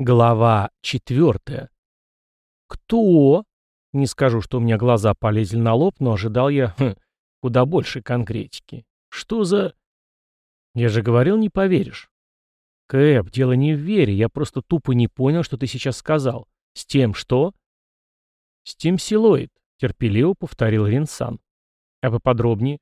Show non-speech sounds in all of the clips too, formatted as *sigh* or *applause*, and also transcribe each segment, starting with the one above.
Глава четвертая. Кто? Не скажу, что у меня глаза полезли на лоб, но ожидал я хм, куда больше конкретики. Что за... Я же говорил, не поверишь. Кэп, дело не в вере, я просто тупо не понял, что ты сейчас сказал. С тем что? С тем силоид, терпеливо повторил Ринсан. А поподробнее?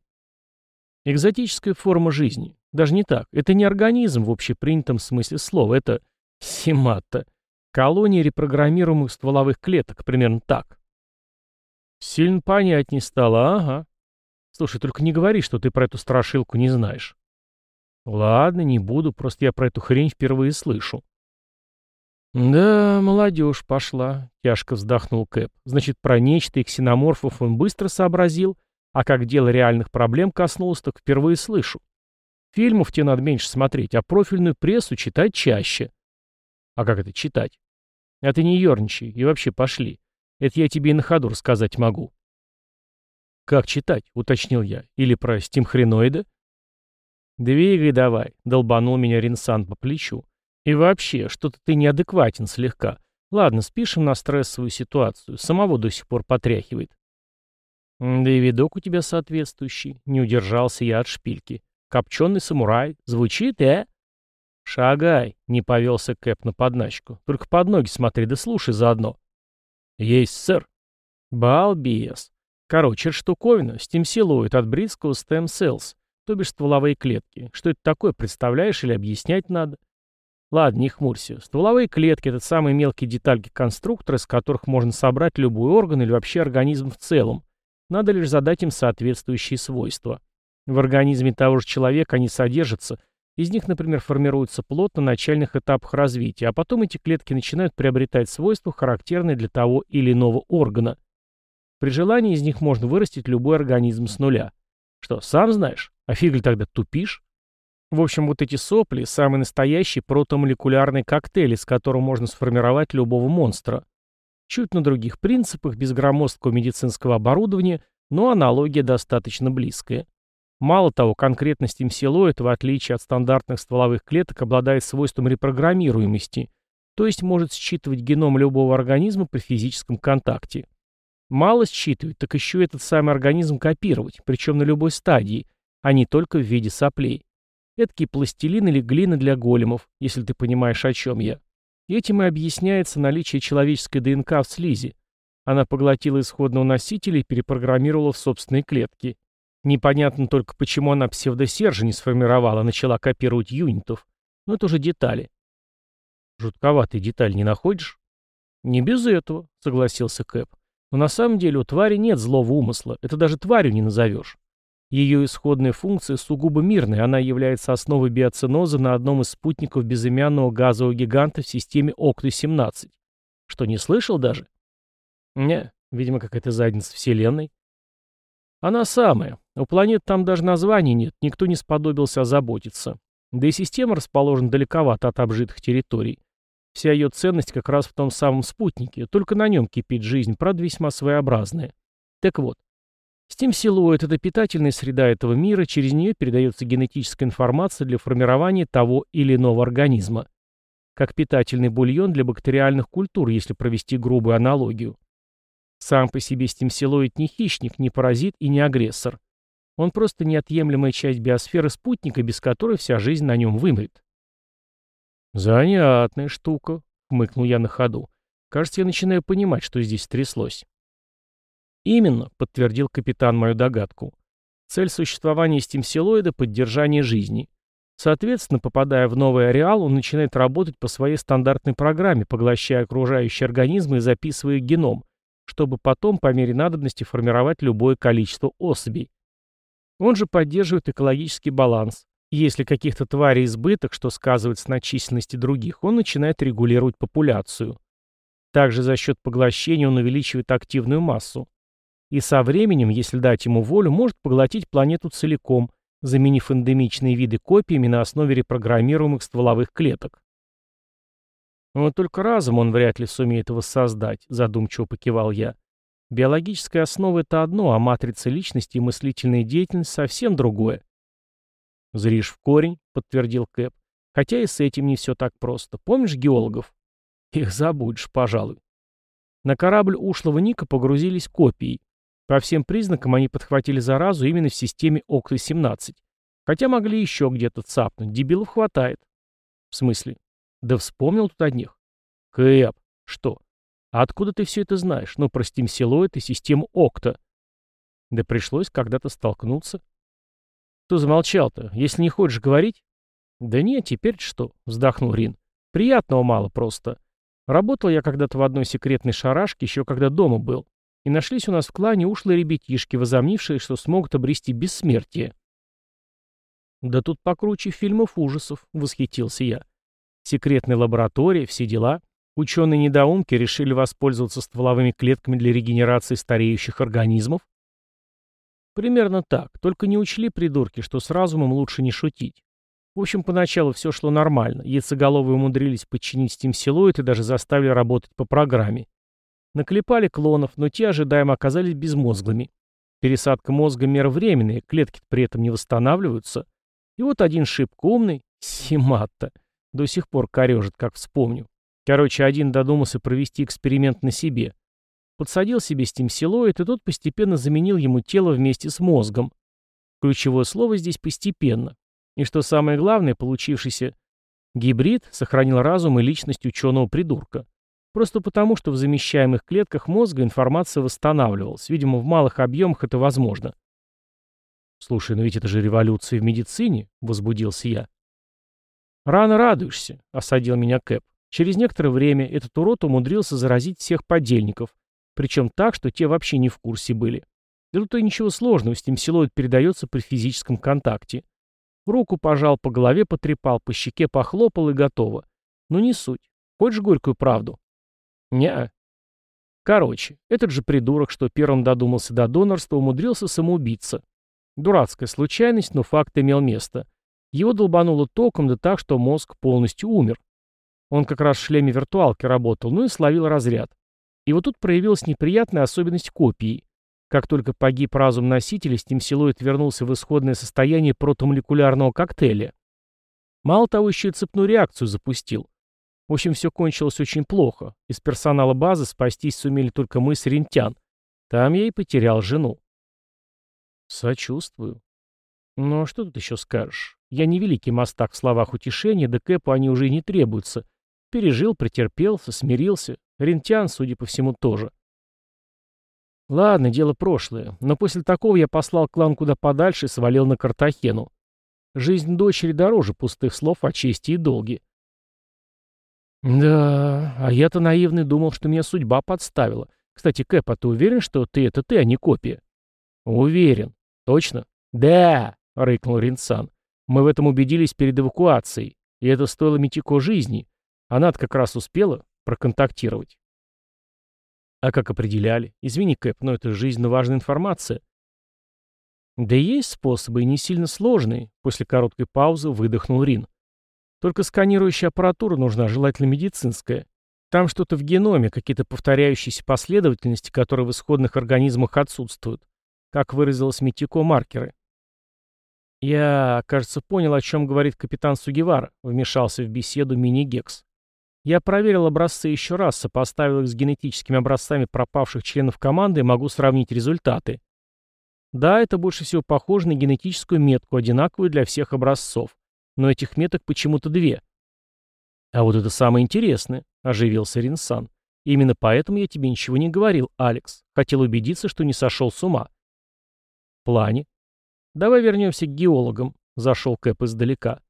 Экзотическая форма жизни. Даже не так. Это не организм в общепринятом смысле слова. Это Симатта. Колония репрограммируемых стволовых клеток, примерно так. Сильно не стало, ага. Слушай, только не говори, что ты про эту страшилку не знаешь. Ладно, не буду, просто я про эту хрень впервые слышу. Да, молодежь пошла, тяжко вздохнул Кэп. Значит, про нечто и ксеноморфов он быстро сообразил, а как дело реальных проблем коснулось, так впервые слышу. Фильмов тебе надо меньше смотреть, а профильную прессу читать чаще. А как это читать? А ты не ерничай и вообще пошли. Это я тебе и на ходу рассказать могу. Как читать, уточнил я. Или про стимхреноида? Двигай давай, долбанул меня Ринсан по плечу. И вообще, что-то ты неадекватен слегка. Ладно, спишем на стрессовую ситуацию. Самого до сих пор потряхивает. Да и видок у тебя соответствующий. Не удержался я от шпильки. Копченый самурай. Звучит, э? «Шагай», — не повелся Кэп на подначку. «Только под ноги смотри, да слушай заодно». «Есть, сэр». «Балбес». Короче, это штуковина, стимсилует от бритского stem cells, то бишь стволовые клетки. Что это такое, представляешь или объяснять надо? Ладно, не хмурься. Стволовые клетки — это самые мелкие детальки конструктора, из которых можно собрать любой орган или вообще организм в целом. Надо лишь задать им соответствующие свойства. В организме того же человека они содержатся — из них, например, формируется плод на начальных этапах развития, а потом эти клетки начинают приобретать свойства, характерные для того или иного органа. При желании из них можно вырастить любой организм с нуля. Что, сам знаешь? А фиг ли тогда тупишь? В общем, вот эти сопли – самый настоящий протомолекулярный коктейль, из которого можно сформировать любого монстра. Чуть на других принципах, без громоздкого медицинского оборудования, но аналогия достаточно близкая. Мало того, конкретность имсилоид, в отличие от стандартных стволовых клеток, обладает свойством репрограммируемости, то есть может считывать геном любого организма при физическом контакте. Мало считывать, так еще этот самый организм копировать, причем на любой стадии, а не только в виде соплей. Эдакий пластилин или глина для големов, если ты понимаешь, о чем я. Этим и объясняется наличие человеческой ДНК в слизи. Она поглотила исходного носителя и перепрограммировала в собственные клетки. Непонятно только, почему она псевдосержа не сформировала, а начала копировать юнитов. Но это уже детали. Жутковатые детали не находишь? Не без этого, согласился Кэп. Но на самом деле у твари нет злого умысла. Это даже тварью не назовешь. Ее исходная функция сугубо мирная, она является основой биоциноза на одном из спутников безымянного газового гиганта в системе Окты-17. Что, не слышал даже? Не, видимо, какая-то задница Вселенной. Она самая. У планет там даже названий нет, никто не сподобился озаботиться. Да и система расположена далековато от обжитых территорий. Вся ее ценность как раз в том самом спутнике, только на нем кипит жизнь, правда весьма своеобразная. Так вот, Стим-силуэт – это питательная среда этого мира, через нее передается генетическая информация для формирования того или иного организма. Как питательный бульон для бактериальных культур, если провести грубую аналогию. Сам по себе стимсилоид не хищник, не паразит и не агрессор. Он просто неотъемлемая часть биосферы спутника, без которой вся жизнь на нем вымрет. «Занятная штука», — хмыкнул я на ходу. «Кажется, я начинаю понимать, что здесь стряслось». «Именно», — подтвердил капитан мою догадку. «Цель существования стимсилоида — поддержание жизни. Соответственно, попадая в новый ареал, он начинает работать по своей стандартной программе, поглощая окружающие организмы и записывая геном, чтобы потом по мере надобности формировать любое количество особей. Он же поддерживает экологический баланс. Если каких-то тварей избыток, что сказывается на численности других, он начинает регулировать популяцию. Также за счет поглощения он увеличивает активную массу. И со временем, если дать ему волю, может поглотить планету целиком, заменив эндемичные виды копиями на основе репрограммируемых стволовых клеток. Вот только разум он вряд ли сумеет воссоздать, задумчиво покивал я. Биологическая основа — это одно, а матрица личности и мыслительная деятельность — совсем другое. «Зришь в корень», — подтвердил Кэп. «Хотя и с этим не все так просто. Помнишь геологов?» Их забудешь, пожалуй. На корабль ушлого Ника погрузились копии. По всем признакам они подхватили заразу именно в системе Окта-17. Хотя могли еще где-то цапнуть. Дебилов хватает. В смысле? Да вспомнил тут одних. Кэп. Что? А откуда ты все это знаешь? Ну, про Steam и систему Окта. Да пришлось когда-то столкнуться. Кто замолчал-то? Если не хочешь говорить? Да нет, теперь что? Вздохнул Рин. Приятного мало просто. Работал я когда-то в одной секретной шарашке, еще когда дома был. И нашлись у нас в клане ушлые ребятишки, возомнившие, что смогут обрести бессмертие. Да тут покруче фильмов ужасов, восхитился я. Секретная лаборатория, все дела. Ученые-недоумки решили воспользоваться стволовыми клетками для регенерации стареющих организмов? Примерно так, только не учли придурки, что с разумом лучше не шутить. В общем, поначалу все шло нормально. Яйцеголовые умудрились подчинить Silhouette и даже заставили работать по программе. Наклепали клонов, но те ожидаемо оказались безмозглыми. Пересадка мозга мера временная, клетки при этом не восстанавливаются. И вот один шибко умный, Симатта, до сих пор корежит, как вспомню. Короче, один додумался провести эксперимент на себе. Подсадил себе Silhouette, и тот постепенно заменил ему тело вместе с мозгом. Ключевое слово здесь «постепенно». И что самое главное, получившийся гибрид сохранил разум и личность ученого-придурка. Просто потому, что в замещаемых клетках мозга информация восстанавливалась. Видимо, в малых объемах это возможно. «Слушай, но ведь это же революция в медицине», — возбудился я. «Рано радуешься», — осадил меня Кэп. Через некоторое время этот урод умудрился заразить всех подельников, причем так, что те вообще не в курсе были. Да тут и ничего сложного, с ним силуэт передается при физическом контакте. Руку пожал, по голове потрепал, по щеке похлопал и готово. Ну не суть. Хочешь горькую правду? не Короче, этот же придурок, что первым додумался до донорства, умудрился самоубиться. Дурацкая случайность, но факт имел место. Его долбануло током, да так, что мозг полностью умер. Он как раз в шлеме виртуалки работал, ну и словил разряд. И вот тут проявилась неприятная особенность копии. Как только погиб разум носителя, стимсилоид вернулся в исходное состояние протомолекулярного коктейля. Мало того, еще и цепную реакцию запустил. В общем, все кончилось очень плохо. Из персонала базы спастись сумели только мы с Рентян. Там я и потерял жену. Сочувствую. Ну а что тут еще скажешь? Я не великий мастак в словах утешения, да Кэпу они уже и не требуются. Пережил, претерпелся, смирился. Рентян, судя по всему, тоже. Ладно, дело прошлое. Но после такого я послал клан куда подальше и свалил на Картахену. Жизнь дочери дороже пустых слов о чести и долге. Да, а я-то наивный думал, что меня судьба подставила. Кстати, Кэп, а ты уверен, что ты это ты, а не копия? Уверен. Точно? Да, рыкнул Ринсан. Мы в этом убедились перед эвакуацией. И это стоило Митико жизни. Она как раз успела проконтактировать. А как определяли? Извини, Кэп, но это жизненно важная информация. Да есть способы, и не сильно сложные. После короткой паузы выдохнул Рин. Только сканирующая аппаратура нужна, желательно медицинская. Там что-то в геноме, какие-то повторяющиеся последовательности, которые в исходных организмах отсутствуют. Как выразилась Митико, маркеры. «Я, кажется, понял, о чем говорит капитан Сугивар», — вмешался в беседу мини-гекс. Я проверил образцы еще раз, сопоставил их с генетическими образцами пропавших членов команды и могу сравнить результаты. Да, это больше всего похоже на генетическую метку, одинаковую для всех образцов. Но этих меток почему-то две. А вот это самое интересное, оживился Ринсан. Именно поэтому я тебе ничего не говорил, Алекс. Хотел убедиться, что не сошел с ума. В плане? Давай вернемся к геологам, зашел Кэп издалека.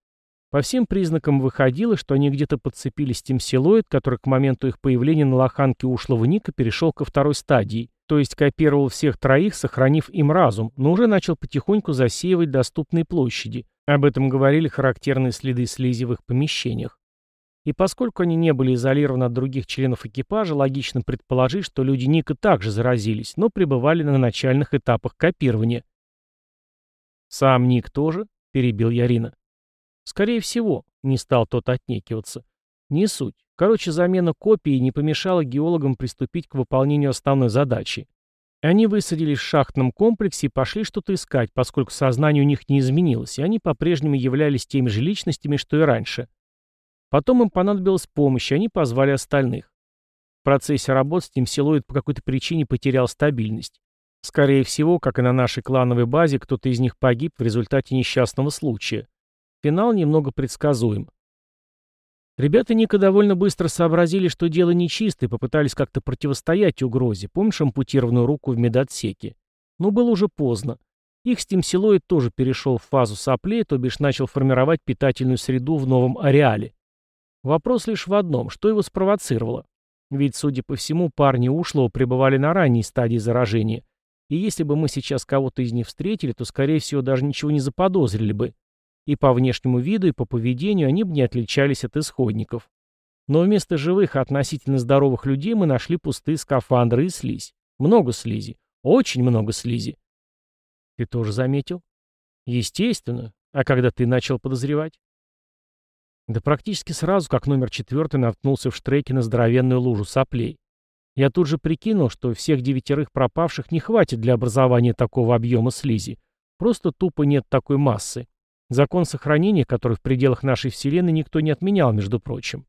По всем признакам выходило, что они где-то подцепили стимсилоид, который к моменту их появления на лоханке ушлого Ника перешел ко второй стадии, то есть копировал всех троих, сохранив им разум, но уже начал потихоньку засеивать доступные площади. Об этом говорили характерные следы слизи в их помещениях. И поскольку они не были изолированы от других членов экипажа, логично предположить, что люди Ника также заразились, но пребывали на начальных этапах копирования. «Сам Ник тоже?» – перебил Ярина. Скорее всего, не стал тот отнекиваться. Не суть. Короче, замена копии не помешала геологам приступить к выполнению основной задачи. Они высадились в шахтном комплексе и пошли что-то искать, поскольку сознание у них не изменилось, и они по-прежнему являлись теми же личностями, что и раньше. Потом им понадобилась помощь, и они позвали остальных. В процессе работ Стимсилоид по какой-то причине потерял стабильность. Скорее всего, как и на нашей клановой базе, кто-то из них погиб в результате несчастного случая. Финал немного предсказуем. Ребята Ника довольно быстро сообразили, что дело нечисто, и попытались как-то противостоять угрозе. Помнишь ампутированную руку в медотсеке? Но было уже поздно. Их стимсилоид тоже перешел в фазу соплей, то бишь начал формировать питательную среду в новом ареале. Вопрос лишь в одном, что его спровоцировало? Ведь, судя по всему, парни ушлого пребывали на ранней стадии заражения. И если бы мы сейчас кого-то из них встретили, то, скорее всего, даже ничего не заподозрили бы. И по внешнему виду, и по поведению они бы не отличались от исходников. Но вместо живых относительно здоровых людей мы нашли пустые скафандры и слизь. Много слизи. Очень много слизи. Ты тоже заметил? Естественно. А когда ты начал подозревать? Да практически сразу, как номер четвертый наткнулся в штреке на здоровенную лужу соплей. Я тут же прикинул, что всех девятерых пропавших не хватит для образования такого объема слизи. Просто тупо нет такой массы. Закон сохранения, который в пределах нашей Вселенной никто не отменял, между прочим.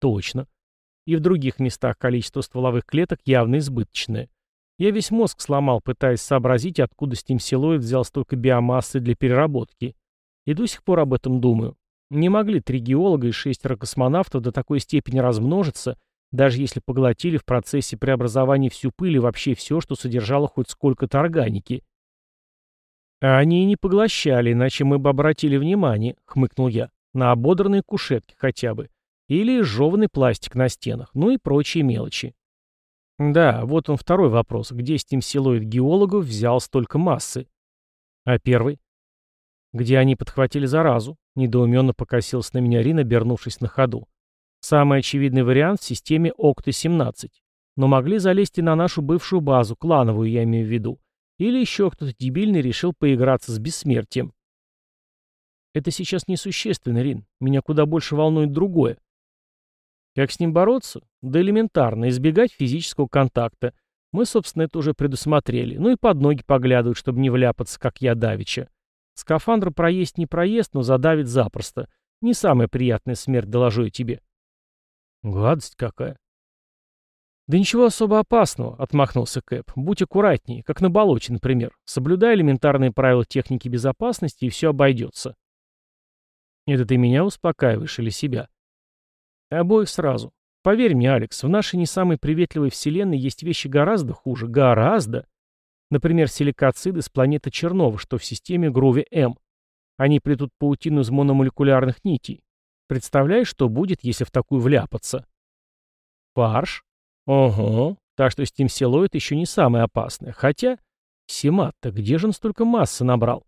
Точно. И в других местах количество стволовых клеток явно избыточное. Я весь мозг сломал, пытаясь сообразить, откуда стимсилоид взял столько биомассы для переработки. И до сих пор об этом думаю. Не могли три геолога и шестеро космонавтов до такой степени размножиться, даже если поглотили в процессе преобразования всю пыль и вообще все, что содержало хоть сколько-то органики. «А они и не поглощали, иначе мы бы обратили внимание», — хмыкнул я, — «на ободранные кушетки хотя бы. Или жеванный пластик на стенах, ну и прочие мелочи». Да, вот он второй вопрос. Где стимсилоид геологов взял столько массы? А первый? Где они подхватили заразу? Недоуменно покосился на меня Рин, обернувшись на ходу. Самый очевидный вариант в системе Окта-17. Но могли залезть и на нашу бывшую базу, клановую я имею в виду. Или еще кто-то дебильный решил поиграться с бессмертием. Это сейчас несущественно, Рин. Меня куда больше волнует другое. Как с ним бороться? Да элементарно, избегать физического контакта. Мы, собственно, это уже предусмотрели. Ну и под ноги поглядывают, чтобы не вляпаться, как я давеча. Скафандр проесть не проест, но задавит запросто. Не самая приятная смерть, доложу я тебе. Гадость какая. «Да ничего особо опасного», — отмахнулся Кэп. «Будь аккуратнее, как на болоте, например. Соблюдай элементарные правила техники безопасности, и все обойдется». «Это ты меня успокаиваешь или себя?» «Обоих сразу. Поверь мне, Алекс, в нашей не самой приветливой вселенной есть вещи гораздо хуже. Гораздо. Например, силикациды с планеты Чернова, что в системе Грови-М. Они плетут паутину из мономолекулярных нитей. Представляешь, что будет, если в такую вляпаться?» «Фарш?» Ого, так что стимсилоид еще не самое опасное. Хотя, Симат-то где же он столько массы набрал?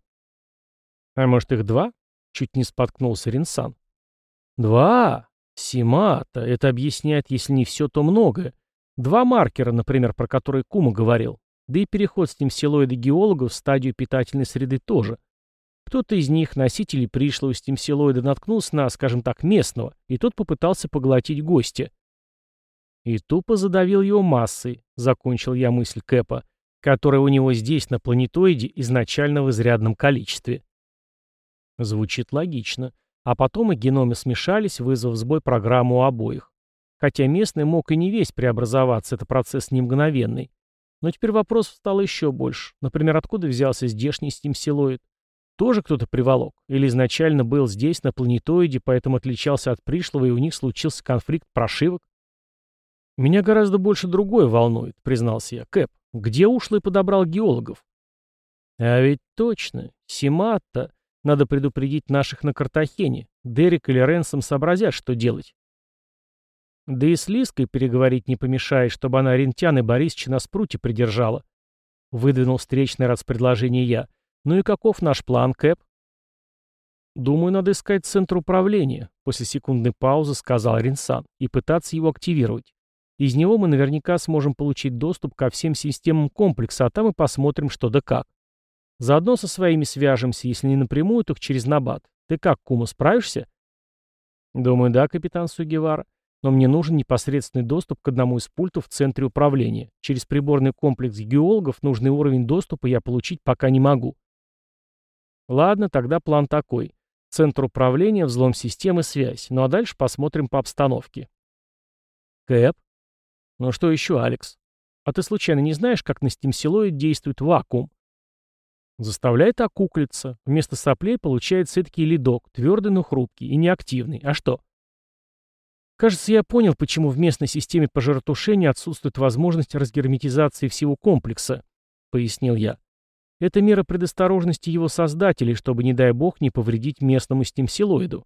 А может их два? Чуть не споткнулся Ринсан. Два? Симата, это объясняет, если не все, то многое. Два маркера, например, про которые Кума говорил. Да и переход стимсилоида геологов в стадию питательной среды тоже. Кто-то из них, носителей пришлого стимсилоида, наткнулся на, скажем так, местного, и тот попытался поглотить гостя. И тупо задавил его массой, закончил я мысль Кэпа, которая у него здесь, на планетоиде, изначально в изрядном количестве. Звучит логично. А потом и геномы смешались, вызвав сбой программу у обоих. Хотя местный мог и не весь преобразоваться, это процесс не мгновенный. Но теперь вопрос стал еще больше. Например, откуда взялся здешний стимсилоид? Тоже кто-то приволок? Или изначально был здесь, на планетоиде, поэтому отличался от пришлого, и у них случился конфликт прошивок? «Меня гораздо больше другое волнует», — признался я. «Кэп, где ушлый подобрал геологов?» «А ведь точно. Симатта. Надо предупредить наших на Картахене. Дерек или Ренсом сообразят, что делать». «Да и с Лиской переговорить не помешает, чтобы она Рентян и Борисовича на спруте придержала». Выдвинул встречный раз предложение я. «Ну и каков наш план, Кэп?» «Думаю, надо искать центр управления», — после секундной паузы сказал Ринсан, «и пытаться его активировать. Из него мы наверняка сможем получить доступ ко всем системам комплекса, а там и посмотрим, что да как. Заодно со своими свяжемся, если не напрямую, то через Набат. Ты как, Кума, справишься? Думаю, да, капитан Сугевара. Но мне нужен непосредственный доступ к одному из пультов в центре управления. Через приборный комплекс геологов нужный уровень доступа я получить пока не могу. Ладно, тогда план такой. Центр управления, взлом системы, связь. Ну а дальше посмотрим по обстановке. Кэп? Ну что еще, Алекс? А ты случайно не знаешь, как на стимсилоид действует вакуум? Заставляет окуклиться. Вместо соплей получается эдакий ледок, твердый, но хрупкий и неактивный. А что? Кажется, я понял, почему в местной системе пожаротушения отсутствует возможность разгерметизации всего комплекса, пояснил я. Это мера предосторожности его создателей, чтобы, не дай бог, не повредить местному стимсилоиду.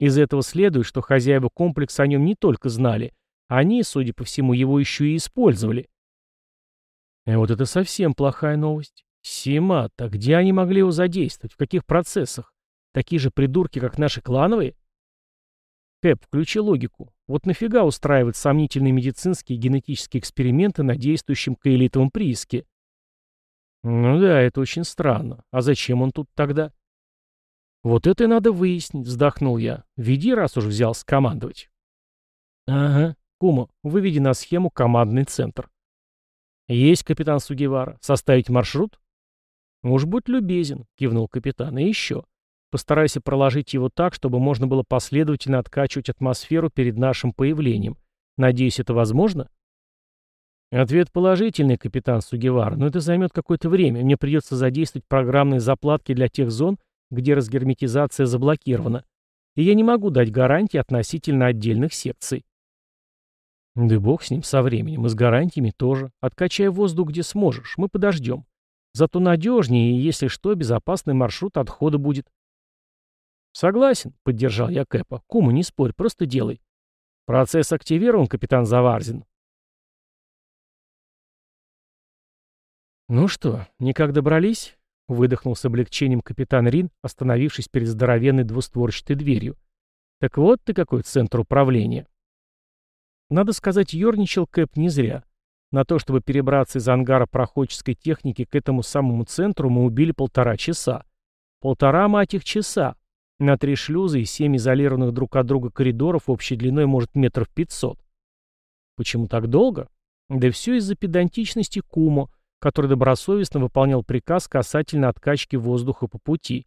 Из этого следует, что хозяева комплекса о нем не только знали, они, судя по всему, его еще и использовали. И вот это совсем плохая новость. Симата, где они могли его задействовать? В каких процессах? Такие же придурки, как наши клановые? Кэп, включи логику. Вот нафига устраивать сомнительные медицинские и генетические эксперименты на действующем каэлитовом прииске? Ну да, это очень странно. А зачем он тут тогда? Вот это и надо выяснить, вздохнул я. Веди, раз уж взялся командовать. Ага. Кума, выведи на схему командный центр. Есть, капитан Сугевара. Составить маршрут? Уж будь любезен, кивнул капитан. И еще. Постарайся проложить его так, чтобы можно было последовательно откачивать атмосферу перед нашим появлением. Надеюсь, это возможно? Ответ положительный, капитан Сугевар, но это займет какое-то время. Мне придется задействовать программные заплатки для тех зон, где разгерметизация заблокирована. И я не могу дать гарантии относительно отдельных секций. Да бог с ним со временем, и с гарантиями тоже. Откачай воздух где сможешь, мы подождем. Зато надежнее, и если что, безопасный маршрут отхода будет. Согласен, поддержал я Кэпа. Куму, не спорь, просто делай. Процесс активирован, капитан Заварзин. «Ну что, никак добрались?» — выдохнул с облегчением капитан Рин, остановившись перед здоровенной двустворчатой дверью. «Так вот ты какой центр управления». Надо сказать, ерничал Кэп не зря. На то, чтобы перебраться из ангара проходческой техники к этому самому центру, мы убили полтора часа. Полтора, мать их, часа. На три шлюза и семь изолированных друг от друга коридоров общей длиной может метров пятьсот. Почему так долго? Да все из-за педантичности Кумо, который добросовестно выполнял приказ касательно откачки воздуха по пути.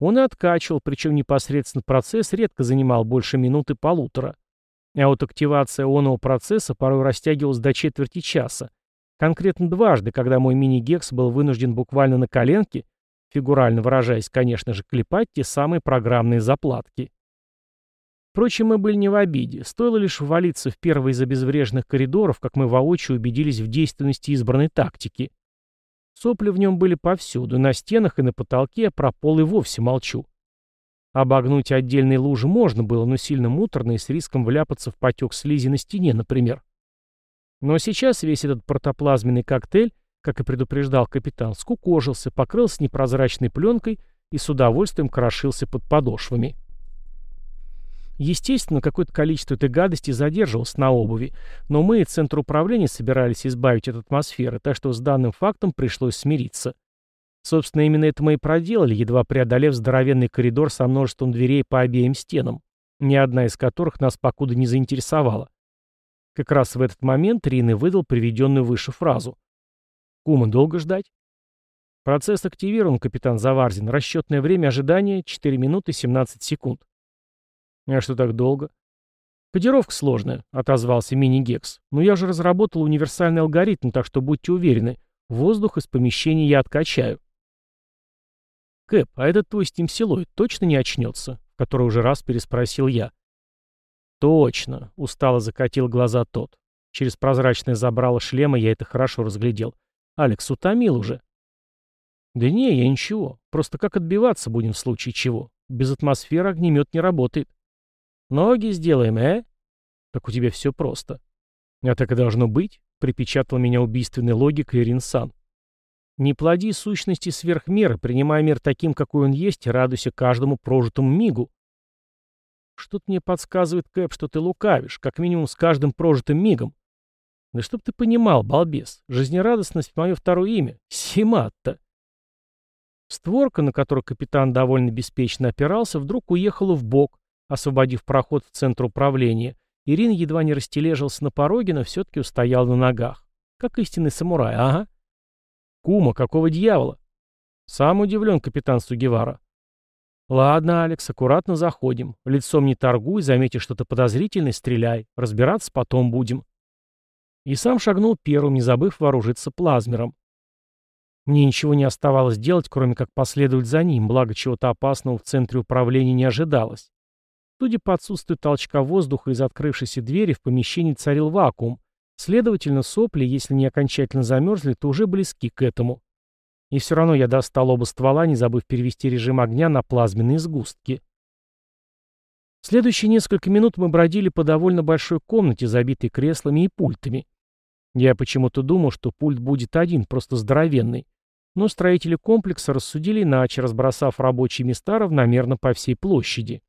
Он и откачивал, причем непосредственно процесс редко занимал больше минуты-полутора. А вот активация оного процесса порой растягивалась до четверти часа. Конкретно дважды, когда мой мини-гекс был вынужден буквально на коленке, фигурально выражаясь, конечно же, клепать те самые программные заплатки. Впрочем, мы были не в обиде. Стоило лишь ввалиться в первый из обезвреженных коридоров, как мы воочию убедились в действенности избранной тактики. Сопли в нем были повсюду, на стенах и на потолке, а про пол и вовсе молчу. Обогнуть отдельные лужи можно было, но сильно муторно и с риском вляпаться в потек слизи на стене, например. Но сейчас весь этот протоплазменный коктейль, как и предупреждал капитан, скукожился, покрылся непрозрачной пленкой и с удовольствием крошился под подошвами. Естественно, какое-то количество этой гадости задерживалось на обуви, но мы и Центр управления собирались избавить от атмосферы, так что с данным фактом пришлось смириться. Собственно, именно это мы и проделали, едва преодолев здоровенный коридор со множеством дверей по обеим стенам, ни одна из которых нас покуда не заинтересовала. Как раз в этот момент Рин выдал приведенную выше фразу. «Кума, долго ждать?» «Процесс активирован, капитан Заварзин. Расчетное время ожидания — 4 минуты 17 секунд». «А что так долго?» «Кодировка сложная», — отозвался мини-гекс. «Но я же разработал универсальный алгоритм, так что будьте уверены, воздух из помещения я откачаю». «Кэп, а этот твой стимсилоид точно не очнется?» — который уже раз переспросил я. «Точно», — устало закатил глаза тот. Через прозрачное забрало шлема я это хорошо разглядел. «Алекс утомил уже». «Да не, я ничего. Просто как отбиваться будем в случае чего? Без атмосферы огнемет не работает». «Ноги сделаем, э?» «Так у тебя все просто». «А так и должно быть», — припечатал меня убийственной логикой Иринсан. «Не плоди сущности сверх меры, принимай мир таким, какой он есть, и радуйся каждому прожитому мигу». «Что-то мне подсказывает, Кэп, что ты лукавишь, как минимум с каждым прожитым мигом». «Да чтоб ты понимал, балбес, жизнерадостность — мое второе имя. Симат-то». Створка, на которую капитан довольно беспечно опирался, вдруг уехала в бок, освободив проход в центр управления. Ирин едва не растележился на пороге, но все-таки устоял на ногах. Как истинный самурай, ага. Кума, какого дьявола? Сам удивлен, капитан Сугевара. Ладно, Алекс, аккуратно заходим. Лицом не торгуй, заметишь что-то подозрительное, стреляй. Разбираться потом будем. И сам шагнул первым, не забыв вооружиться плазмером. Мне ничего не оставалось делать, кроме как последовать за ним, благо чего-то опасного в центре управления не ожидалось. Судя по отсутствию толчка воздуха из открывшейся двери, в помещении царил вакуум. Следовательно, сопли, если не окончательно замерзли, то уже близки к этому. И все равно я достал оба ствола, не забыв перевести режим огня на плазменные сгустки. Следующие несколько минут мы бродили по довольно большой комнате, забитой креслами и пультами. Я почему-то думал, что пульт будет один, просто здоровенный. Но строители комплекса рассудили иначе, разбросав рабочие места равномерно по всей площади.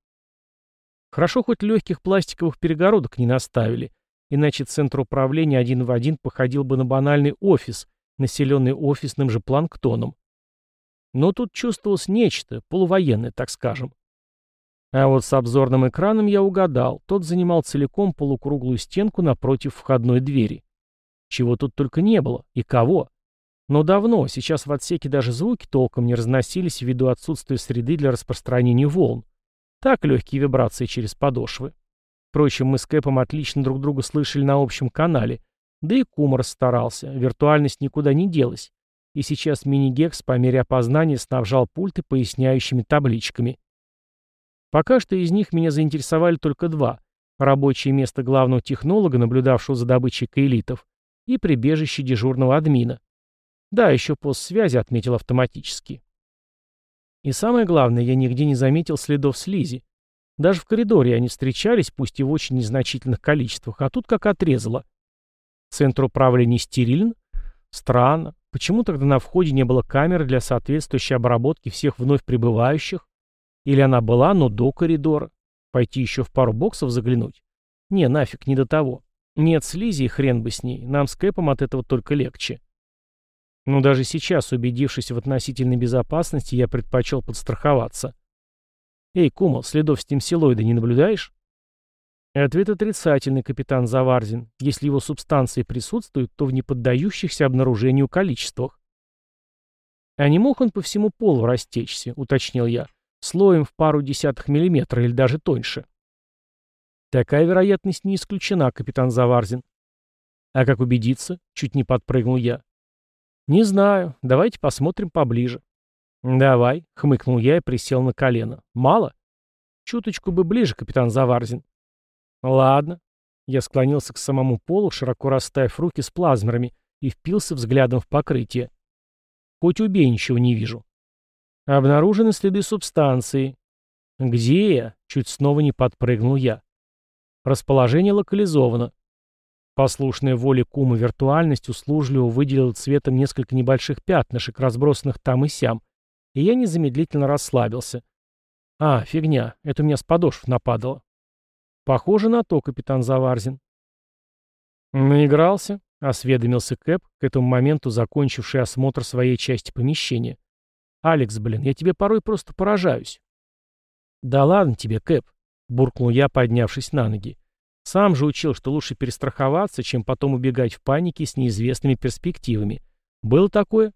Хорошо, хоть легких пластиковых перегородок не наставили, иначе центр управления один в один походил бы на банальный офис, населенный офисным же планктоном. Но тут чувствовалось нечто, полувоенное, так скажем. А вот с обзорным экраном я угадал, тот занимал целиком полукруглую стенку напротив входной двери. Чего тут только не было, и кого. Но давно, сейчас в отсеке даже звуки толком не разносились ввиду отсутствия среды для распространения волн. Так легкие вибрации через подошвы. Впрочем, мы с Кэпом отлично друг друга слышали на общем канале. Да и Кум расстарался, виртуальность никуда не делась. И сейчас мини-гекс по мере опознания снабжал пульты поясняющими табличками. Пока что из них меня заинтересовали только два. Рабочее место главного технолога, наблюдавшего за добычей каэлитов, и прибежище дежурного админа. Да, еще постсвязи отметил автоматически. И самое главное, я нигде не заметил следов слизи. Даже в коридоре они встречались, пусть и в очень незначительных количествах, а тут как отрезало. Центр управления стерилен? Странно. Почему тогда на входе не было камеры для соответствующей обработки всех вновь прибывающих? Или она была, но до коридора? Пойти еще в пару боксов заглянуть? Не, нафиг, не до того. Нет слизи и хрен бы с ней. Нам с Кэпом от этого только легче. Но даже сейчас, убедившись в относительной безопасности, я предпочел подстраховаться. «Эй, Кумал, следов стимсилоида не наблюдаешь?» Ответ отрицательный, капитан Заварзин. Если его субстанции присутствуют, то в неподдающихся обнаружению количествах. «А не мог он по всему полу растечься?» — уточнил я. «Слоем в пару десятых миллиметра или даже тоньше». «Такая вероятность не исключена, капитан Заварзин». «А как убедиться?» — чуть не подпрыгнул я. «Не знаю. Давайте посмотрим поближе». «Давай», — хмыкнул я и присел на колено. «Мало?» «Чуточку бы ближе, капитан Заварзин». «Ладно». Я склонился к самому полу, широко расставив руки с плазмерами, и впился взглядом в покрытие. Хоть убей, ничего не вижу. Обнаружены следы субстанции. «Где я?» — чуть снова не подпрыгнул я. Расположение локализовано. Послушная воле кума виртуальность услужливо выделила цветом несколько небольших пятнышек, разбросанных там и сям, и я незамедлительно расслабился. А, фигня, это у меня с подошв нападало. Похоже на то, капитан Заварзин. Наигрался, осведомился Кэп, к этому моменту закончивший осмотр своей части помещения. «Алекс, блин, я тебе порой просто поражаюсь». «Да ладно тебе, Кэп», — буркнул я, поднявшись на ноги. Сам же учил, что лучше перестраховаться, чем потом убегать в панике с неизвестными перспективами. Было такое?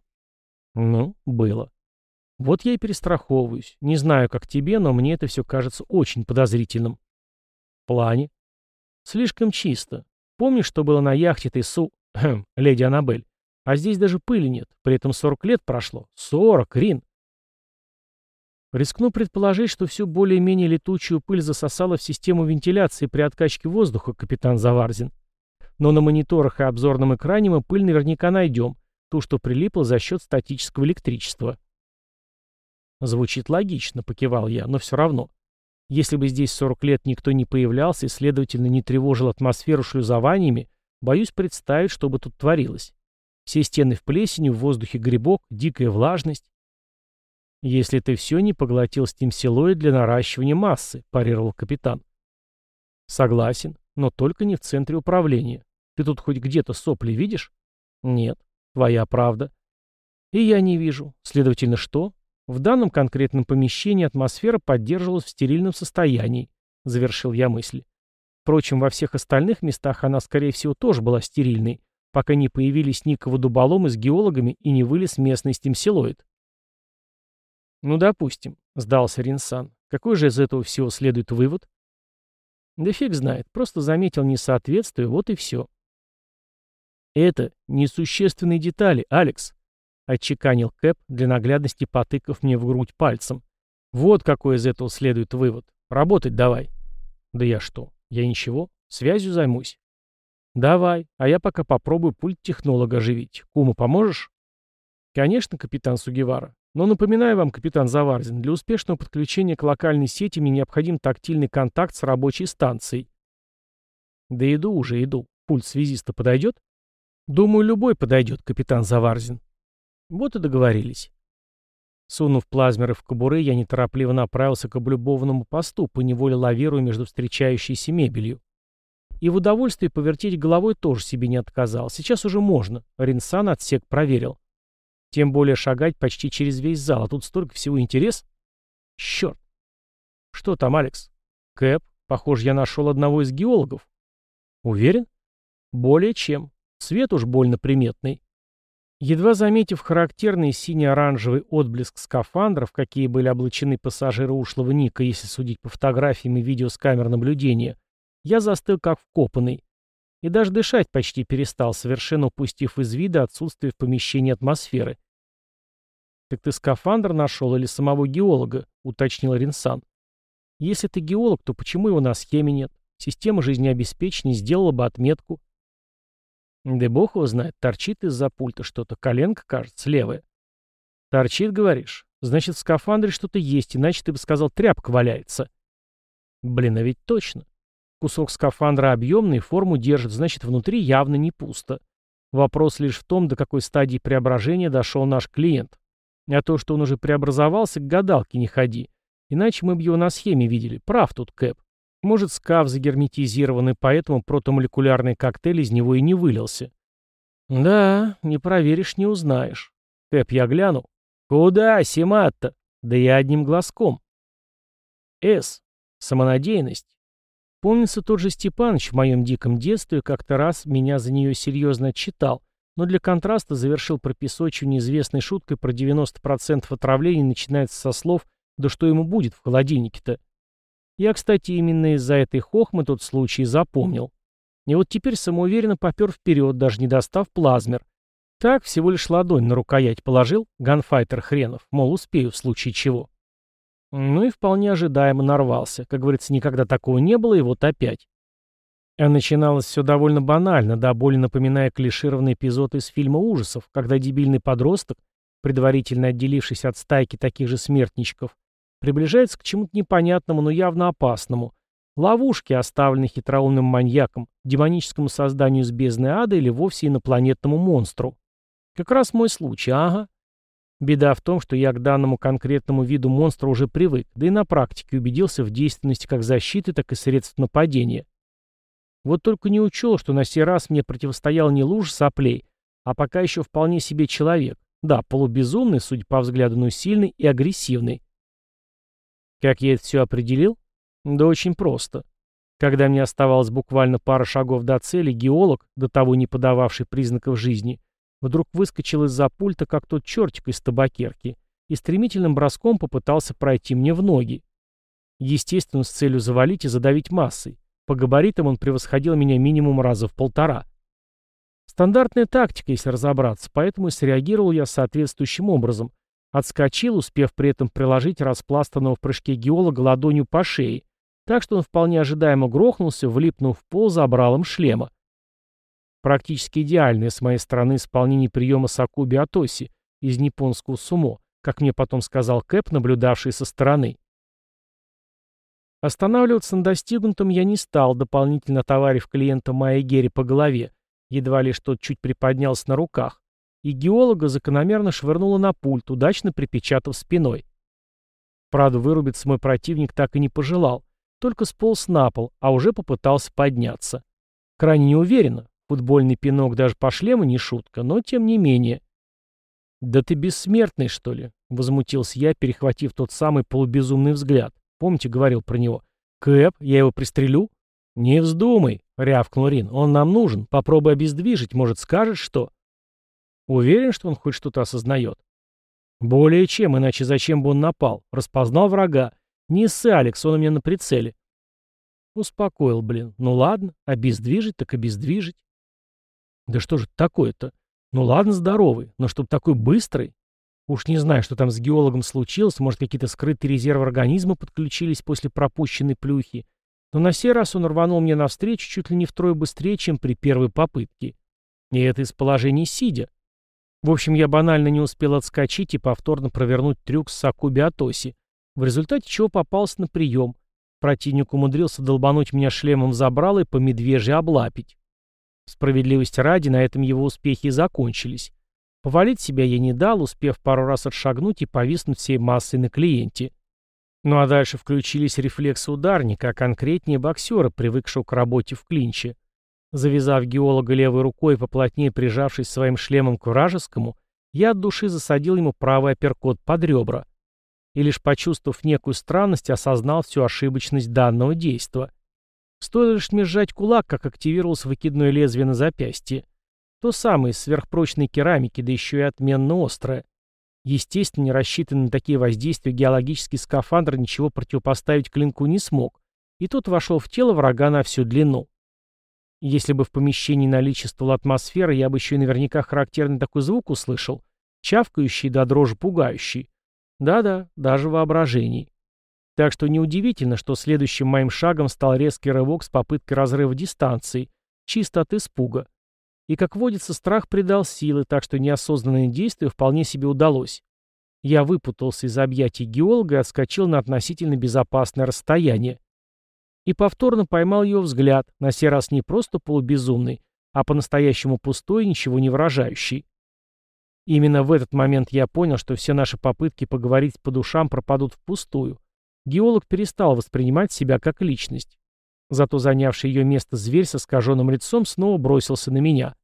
Ну, было. Вот я и перестраховываюсь. Не знаю, как тебе, но мне это все кажется очень подозрительным. В плане? Слишком чисто. Помнишь, что было на яхте ты су... *clears throat* Леди Аннабель? А здесь даже пыли нет. При этом 40 лет прошло. 40, Рин. Рискну предположить, что всю более-менее летучую пыль засосала в систему вентиляции при откачке воздуха, капитан Заварзин. Но на мониторах и обзорном экране мы пыль наверняка найдем, ту, что прилипла за счет статического электричества. Звучит логично, покивал я, но все равно. Если бы здесь 40 лет никто не появлялся и, следовательно, не тревожил атмосферу шлюзованиями, боюсь представить, что бы тут творилось. Все стены в плесени, в воздухе грибок, дикая влажность. «Если ты все не поглотил стимсилоид для наращивания массы», – парировал капитан. «Согласен, но только не в центре управления. Ты тут хоть где-то сопли видишь?» «Нет. Твоя правда». «И я не вижу. Следовательно, что?» «В данном конкретном помещении атмосфера поддерживалась в стерильном состоянии», – завершил я мысль. Впрочем, во всех остальных местах она, скорее всего, тоже была стерильной, пока не появились Никова дуболомы с геологами и не вылез местный стимсилоид. Ну, допустим. Сдался Ринсан. Какой же из этого всего следует вывод? Да фиг знает, просто заметил несоответствие, вот и все. Это несущественные детали, Алекс, отчеканил Кэп, для наглядности потыкав мне в грудь пальцем. Вот какой из этого следует вывод. Работать давай. Да я что? Я ничего. Связью займусь. Давай, а я пока попробую пульт технолога оживить. Куму поможешь? Конечно, капитан Сугивара. Но напоминаю вам, капитан Заварзин, для успешного подключения к локальной сети мне необходим тактильный контакт с рабочей станцией. Да иду уже, иду. Пульт связиста подойдет? Думаю, любой подойдет, капитан Заварзин. Вот и договорились. Сунув плазмеры в кобуры, я неторопливо направился к облюбованному посту, поневоле лавируя между встречающейся мебелью. И в удовольствии повертеть головой тоже себе не отказал. Сейчас уже можно. Ринсан отсек проверил. Тем более шагать почти через весь зал, а тут столько всего интерес. Черт. Что там, Алекс? Кэп, похоже, я нашел одного из геологов. Уверен? Более чем. Цвет уж больно приметный. Едва заметив характерный сине-оранжевый отблеск скафандров, какие были облачены пассажиры ушлого Ника, если судить по фотографиям и видео с камер наблюдения, я застыл как вкопанный. И даже дышать почти перестал, совершенно упустив из вида отсутствие в помещении атмосферы. «Так ты скафандр нашел или самого геолога?» — уточнил Ринсан. «Если ты геолог, то почему его на схеме нет? Система жизнеобеспечения сделала бы отметку». «Да бог его знает, торчит из-за пульта что-то, коленка, кажется, левая». «Торчит, говоришь? Значит, в скафандре что-то есть, иначе ты бы сказал, тряпка валяется». «Блин, а ведь точно. Кусок скафандра объемный, форму держит, значит, внутри явно не пусто. Вопрос лишь в том, до какой стадии преображения дошел наш клиент. А то, что он уже преобразовался, к гадалке не ходи. Иначе мы бы его на схеме видели. Прав тут Кэп. Может, скаф загерметизированный, поэтому протомолекулярный коктейль из него и не вылился. Да, не проверишь, не узнаешь. Кэп, я гляну. Куда, Симатта? Да я одним глазком. С. Самонадеянность. Помнится, тот же Степаныч в моем диком детстве как-то раз меня за нее серьезно отчитал, но для контраста завершил прописочью неизвестной шуткой про 90% отравлений начинается со слов «Да что ему будет в холодильнике-то?». Я, кстати, именно из-за этой хохмы тот случай запомнил. И вот теперь самоуверенно попер вперед, даже не достав плазмер. Так, всего лишь ладонь на рукоять положил, ганфайтер хренов, мол, успею в случае чего. Ну и вполне ожидаемо нарвался. Как говорится, никогда такого не было, и вот опять. А начиналось все довольно банально, да более напоминая клишированный эпизод из фильма ужасов, когда дебильный подросток, предварительно отделившись от стайки таких же смертничков, приближается к чему-то непонятному, но явно опасному. Ловушке, оставленной хитроумным маньяком, демоническому созданию с бездны ада или вовсе инопланетному монстру. Как раз мой случай, ага. Беда в том, что я к данному конкретному виду монстра уже привык, да и на практике убедился в действенности как защиты, так и средств нападения. Вот только не учел, что на сей раз мне противостоял не луж соплей, а пока еще вполне себе человек. Да, полубезумный, судя по взгляду, но сильный и агрессивный. Как я это все определил? Да очень просто. Когда мне оставалось буквально пара шагов до цели, геолог, до того не подававший признаков жизни, вдруг выскочил из-за пульта, как тот чертик из табакерки, и стремительным броском попытался пройти мне в ноги. Естественно, с целью завалить и задавить массой. По габаритам он превосходил меня минимум раза в полтора. Стандартная тактика, если разобраться, поэтому и среагировал я соответствующим образом. Отскочил, успев при этом приложить распластанного в прыжке геолога ладонью по шее, так что он вполне ожидаемо грохнулся, влипнув в пол за забралом шлема. Практически идеальное с моей стороны исполнение приема Сакуби Атоси из японского сумо, как мне потом сказал Кэп, наблюдавший со стороны. Останавливаться на достигнутом я не стал, дополнительно товарив клиента Майя по голове, едва лишь тот чуть приподнялся на руках, и геолога закономерно швырнуло на пульт, удачно припечатав спиной. Правда, вырубиться мой противник так и не пожелал, только сполз на пол, а уже попытался подняться. Крайне неуверенно, Футбольный пинок даже по шлему не шутка, но тем не менее. «Да ты бессмертный, что ли?» — возмутился я, перехватив тот самый полубезумный взгляд. Помните, говорил про него? «Кэп, я его пристрелю?» «Не вздумай», — рявкнул Рин. «Он нам нужен. Попробуй обездвижить. Может, скажешь, что...» Уверен, что он хоть что-то осознает. Более чем, иначе зачем бы он напал? Распознал врага. Не ссы, Алекс, он у меня на прицеле. Успокоил, блин. Ну ладно, обездвижить так обездвижить. Да что же такое-то? Ну ладно, здоровый, но чтоб такой быстрый. Уж не знаю, что там с геологом случилось, может, какие-то скрытые резервы организма подключились после пропущенной плюхи. Но на сей раз он рванул мне навстречу чуть ли не втрое быстрее, чем при первой попытке. И это из положения сидя. В общем, я банально не успел отскочить и повторно провернуть трюк с Сакуби Атоси, в результате чего попался на прием. Противник умудрился долбануть меня шлемом в забрало и по медвежьи облапить. Справедливости ради, на этом его успехи и закончились. Повалить себя я не дал, успев пару раз отшагнуть и повиснуть всей массой на клиенте. Ну а дальше включились рефлексы ударника, а конкретнее боксера, привыкшего к работе в клинче. Завязав геолога левой рукой и поплотнее прижавшись своим шлемом к вражескому, я от души засадил ему правый апперкот под ребра. И лишь почувствовав некую странность, осознал всю ошибочность данного действа. Стоило лишь мне сжать кулак, как активировалось выкидное лезвие на запястье. То самое из сверхпрочной керамики, да еще и отменно острое. Естественно, не рассчитанный на такие воздействия геологический скафандр ничего противопоставить клинку не смог, и тот вошел в тело врага на всю длину. Если бы в помещении наличествовала атмосфера, я бы еще и наверняка характерный такой звук услышал, чавкающий до дрожи пугающий. Да-да, даже воображений. Так что неудивительно, что следующим моим шагом стал резкий рывок с попыткой разрыва дистанции, чисто от испуга. И, как водится, страх придал силы, так что неосознанное действие вполне себе удалось. Я выпутался из объятий геолога и отскочил на относительно безопасное расстояние и повторно поймал ее взгляд, на сей раз не просто полубезумный, а по-настоящему пустой ничего не выражающий. Именно в этот момент я понял, что все наши попытки поговорить по душам пропадут впустую. Геолог перестал воспринимать себя как личность. Зато занявший ее место зверь со скаженным лицом снова бросился на меня.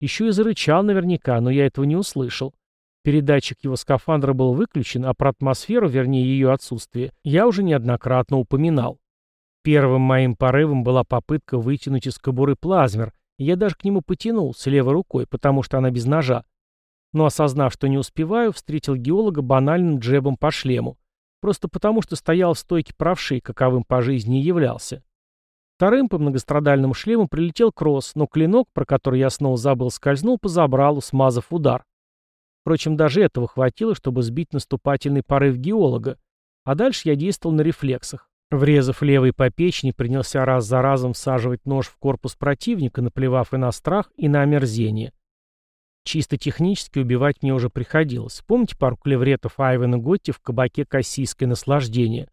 Еще и зарычал наверняка, но я этого не услышал. Передатчик его скафандра был выключен, а про атмосферу, вернее ее отсутствие, я уже неоднократно упоминал. Первым моим порывом была попытка вытянуть из кобуры плазмер, и я даже к нему потянулся левой рукой, потому что она без ножа. Но осознав, что не успеваю, встретил геолога банальным джебом по шлему. Просто потому, что стоял в стойке правшей, каковым по жизни и являлся. Вторым по многострадальному шлему прилетел кросс, но клинок, про который я снова забыл, скользнул по забралу, смазав удар. Впрочем, даже этого хватило, чтобы сбить наступательный порыв геолога, а дальше я действовал на рефлексах. Врезав левый по печени, принялся раз за разом всаживать нож в корпус противника, наплевав и на страх, и на омерзение. Чисто технически убивать мне уже приходилось. Помните пару клевретов Айвена Готти в кабаке «Кассийское наслаждение»?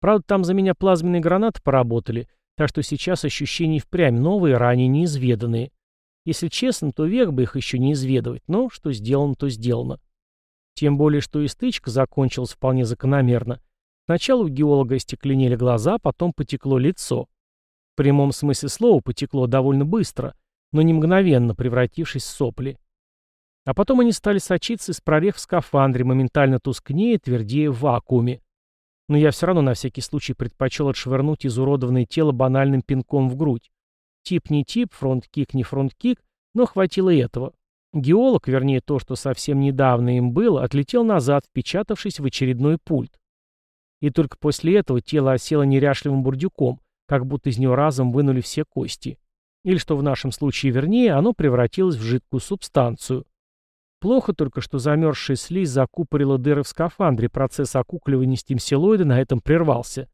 Правда, там за меня плазменные гранаты поработали, так что сейчас ощущения впрямь новые, ранее неизведанные. Если честно, то век бы их еще не изведывать, но что сделано, то сделано. Тем более, что и стычка закончилась вполне закономерно. Сначала у геолога остекленели глаза, потом потекло лицо. В прямом смысле слова потекло довольно быстро, но не мгновенно, превратившись в сопли. А потом они стали сочиться из прорех в скафандре, моментально тускнея, твердея в вакууме. Но я все равно на всякий случай предпочел отшвырнуть изуродованное тело банальным пинком в грудь. Тип не тип, фронт-кик не фронт-кик, но хватило этого. Геолог, вернее то, что совсем недавно им было, отлетел назад, впечатавшись в очередной пульт. И только после этого тело осело неряшливым бурдюком, как будто из него разом вынули все кости. Или, что в нашем случае вернее, оно превратилось в жидкую субстанцию. Плохо только, что замерзшая слизь закупорила дыры в скафандре, процесс окукливания стимселоида на этом прервался.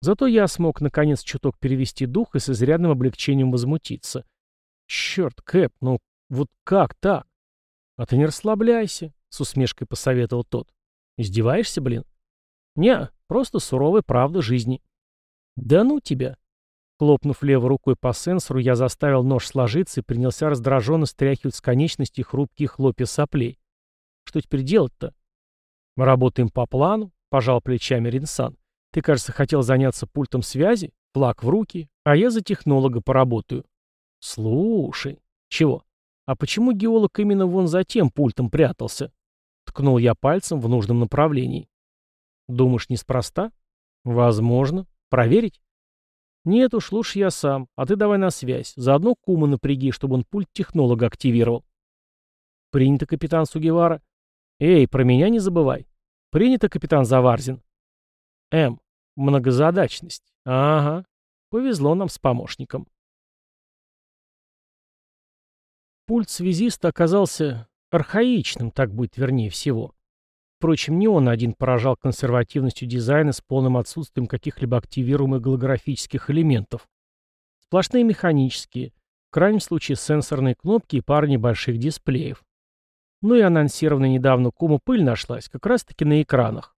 Зато я смог, наконец, чуток перевести дух и с изрядным облегчением возмутиться. «Черт, Кэп, ну вот как так?» «А ты не расслабляйся», — с усмешкой посоветовал тот. «Издеваешься, блин?» «Не, просто суровая правда жизни». «Да ну тебя!» Хлопнув левой рукой по сенсору, я заставил нож сложиться и принялся раздраженно стряхивать с конечностей хрупкие хлопья соплей. «Что теперь делать-то?» «Мы работаем по плану», — пожал плечами Ринсан. «Ты, кажется, хотел заняться пультом связи? Флаг в руки, а я за технолога поработаю». «Слушай, чего? А почему геолог именно вон за тем пультом прятался?» Ткнул я пальцем в нужном направлении. Думаешь, неспроста? Возможно. Проверить? Нет уж, лучше я сам, а ты давай на связь. Заодно кума напряги, чтобы он пульт технолога активировал. Принято, капитан Сугевара. Эй, про меня не забывай. Принято, капитан Заварзин. М. Многозадачность. Ага. Повезло нам с помощником. Пульт связиста оказался архаичным, так будет вернее всего. Впрочем, не он один поражал консервативностью дизайна с полным отсутствием каких-либо активируемых голографических элементов. Сплошные механические, в крайнем случае сенсорные кнопки и пара небольших дисплеев. Ну и анонсированная недавно Кума пыль нашлась, как раз-таки на экранах.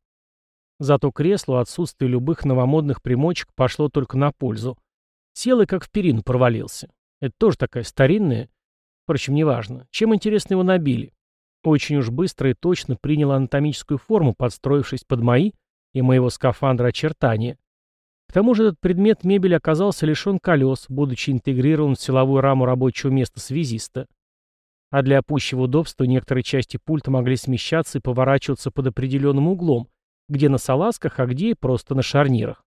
Зато креслу отсутствие любых новомодных примочек пошло только на пользу. Сел и как в перину провалился. Это тоже такая старинная. Впрочем, неважно. Чем, интересно, его набили? Очень уж быстро и точно принял анатомическую форму, подстроившись под мои и моего скафандра очертания. К тому же этот предмет мебели оказался лишен колес, будучи интегрирован в силовую раму рабочего места связиста. А для пущего удобства некоторые части пульта могли смещаться и поворачиваться под определенным углом, где на салазках, а где и просто на шарнирах.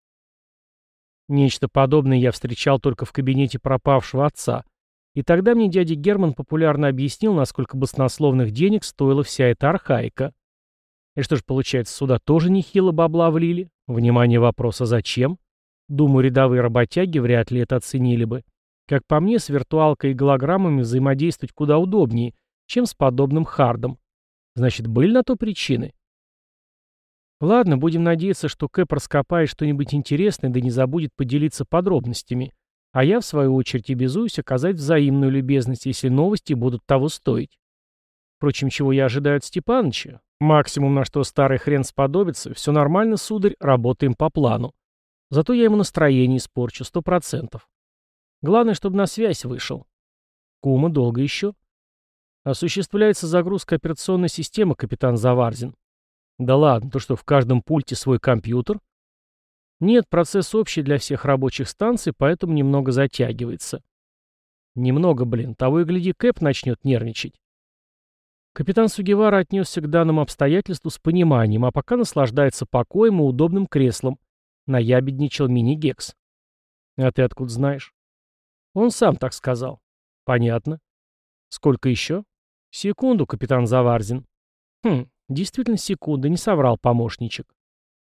Нечто подобное я встречал только в кабинете пропавшего отца, и тогда мне дядя Герман популярно объяснил, насколько баснословных денег стоила вся эта архаика. И что ж, получается, сюда тоже нехило бабла влили? Внимание вопроса «зачем?» Думаю, рядовые работяги вряд ли это оценили бы. Как по мне, с виртуалкой и голограммами взаимодействовать куда удобнее, чем с подобным хардом. Значит, были на то причины? Ладно, будем надеяться, что Кэп раскопает что-нибудь интересное, да не забудет поделиться подробностями. А я, в свою очередь, обязуюсь оказать взаимную любезность, если новости будут того стоить. Впрочем, чего я ожидаю от Степаныча? Максимум, на что старый хрен сподобится, все нормально, сударь, работаем по плану. Зато я ему настроение испорчу, сто процентов. Главное, чтобы на связь вышел. Кума долго еще? Осуществляется загрузка операционной системы, капитан Заварзин. Да ладно, то что, в каждом пульте свой компьютер? Нет, процесс общий для всех рабочих станций, поэтому немного затягивается. Немного, блин, того и гляди, Кэп начнет нервничать. Капитан Сугевара отнесся к данному обстоятельству с пониманием, а пока наслаждается покоем и удобным креслом. Наябедничал мини-гекс. А ты откуда знаешь? Он сам так сказал. Понятно. Сколько еще? Секунду, капитан Заварзин. Хм, действительно секунда, не соврал помощничек.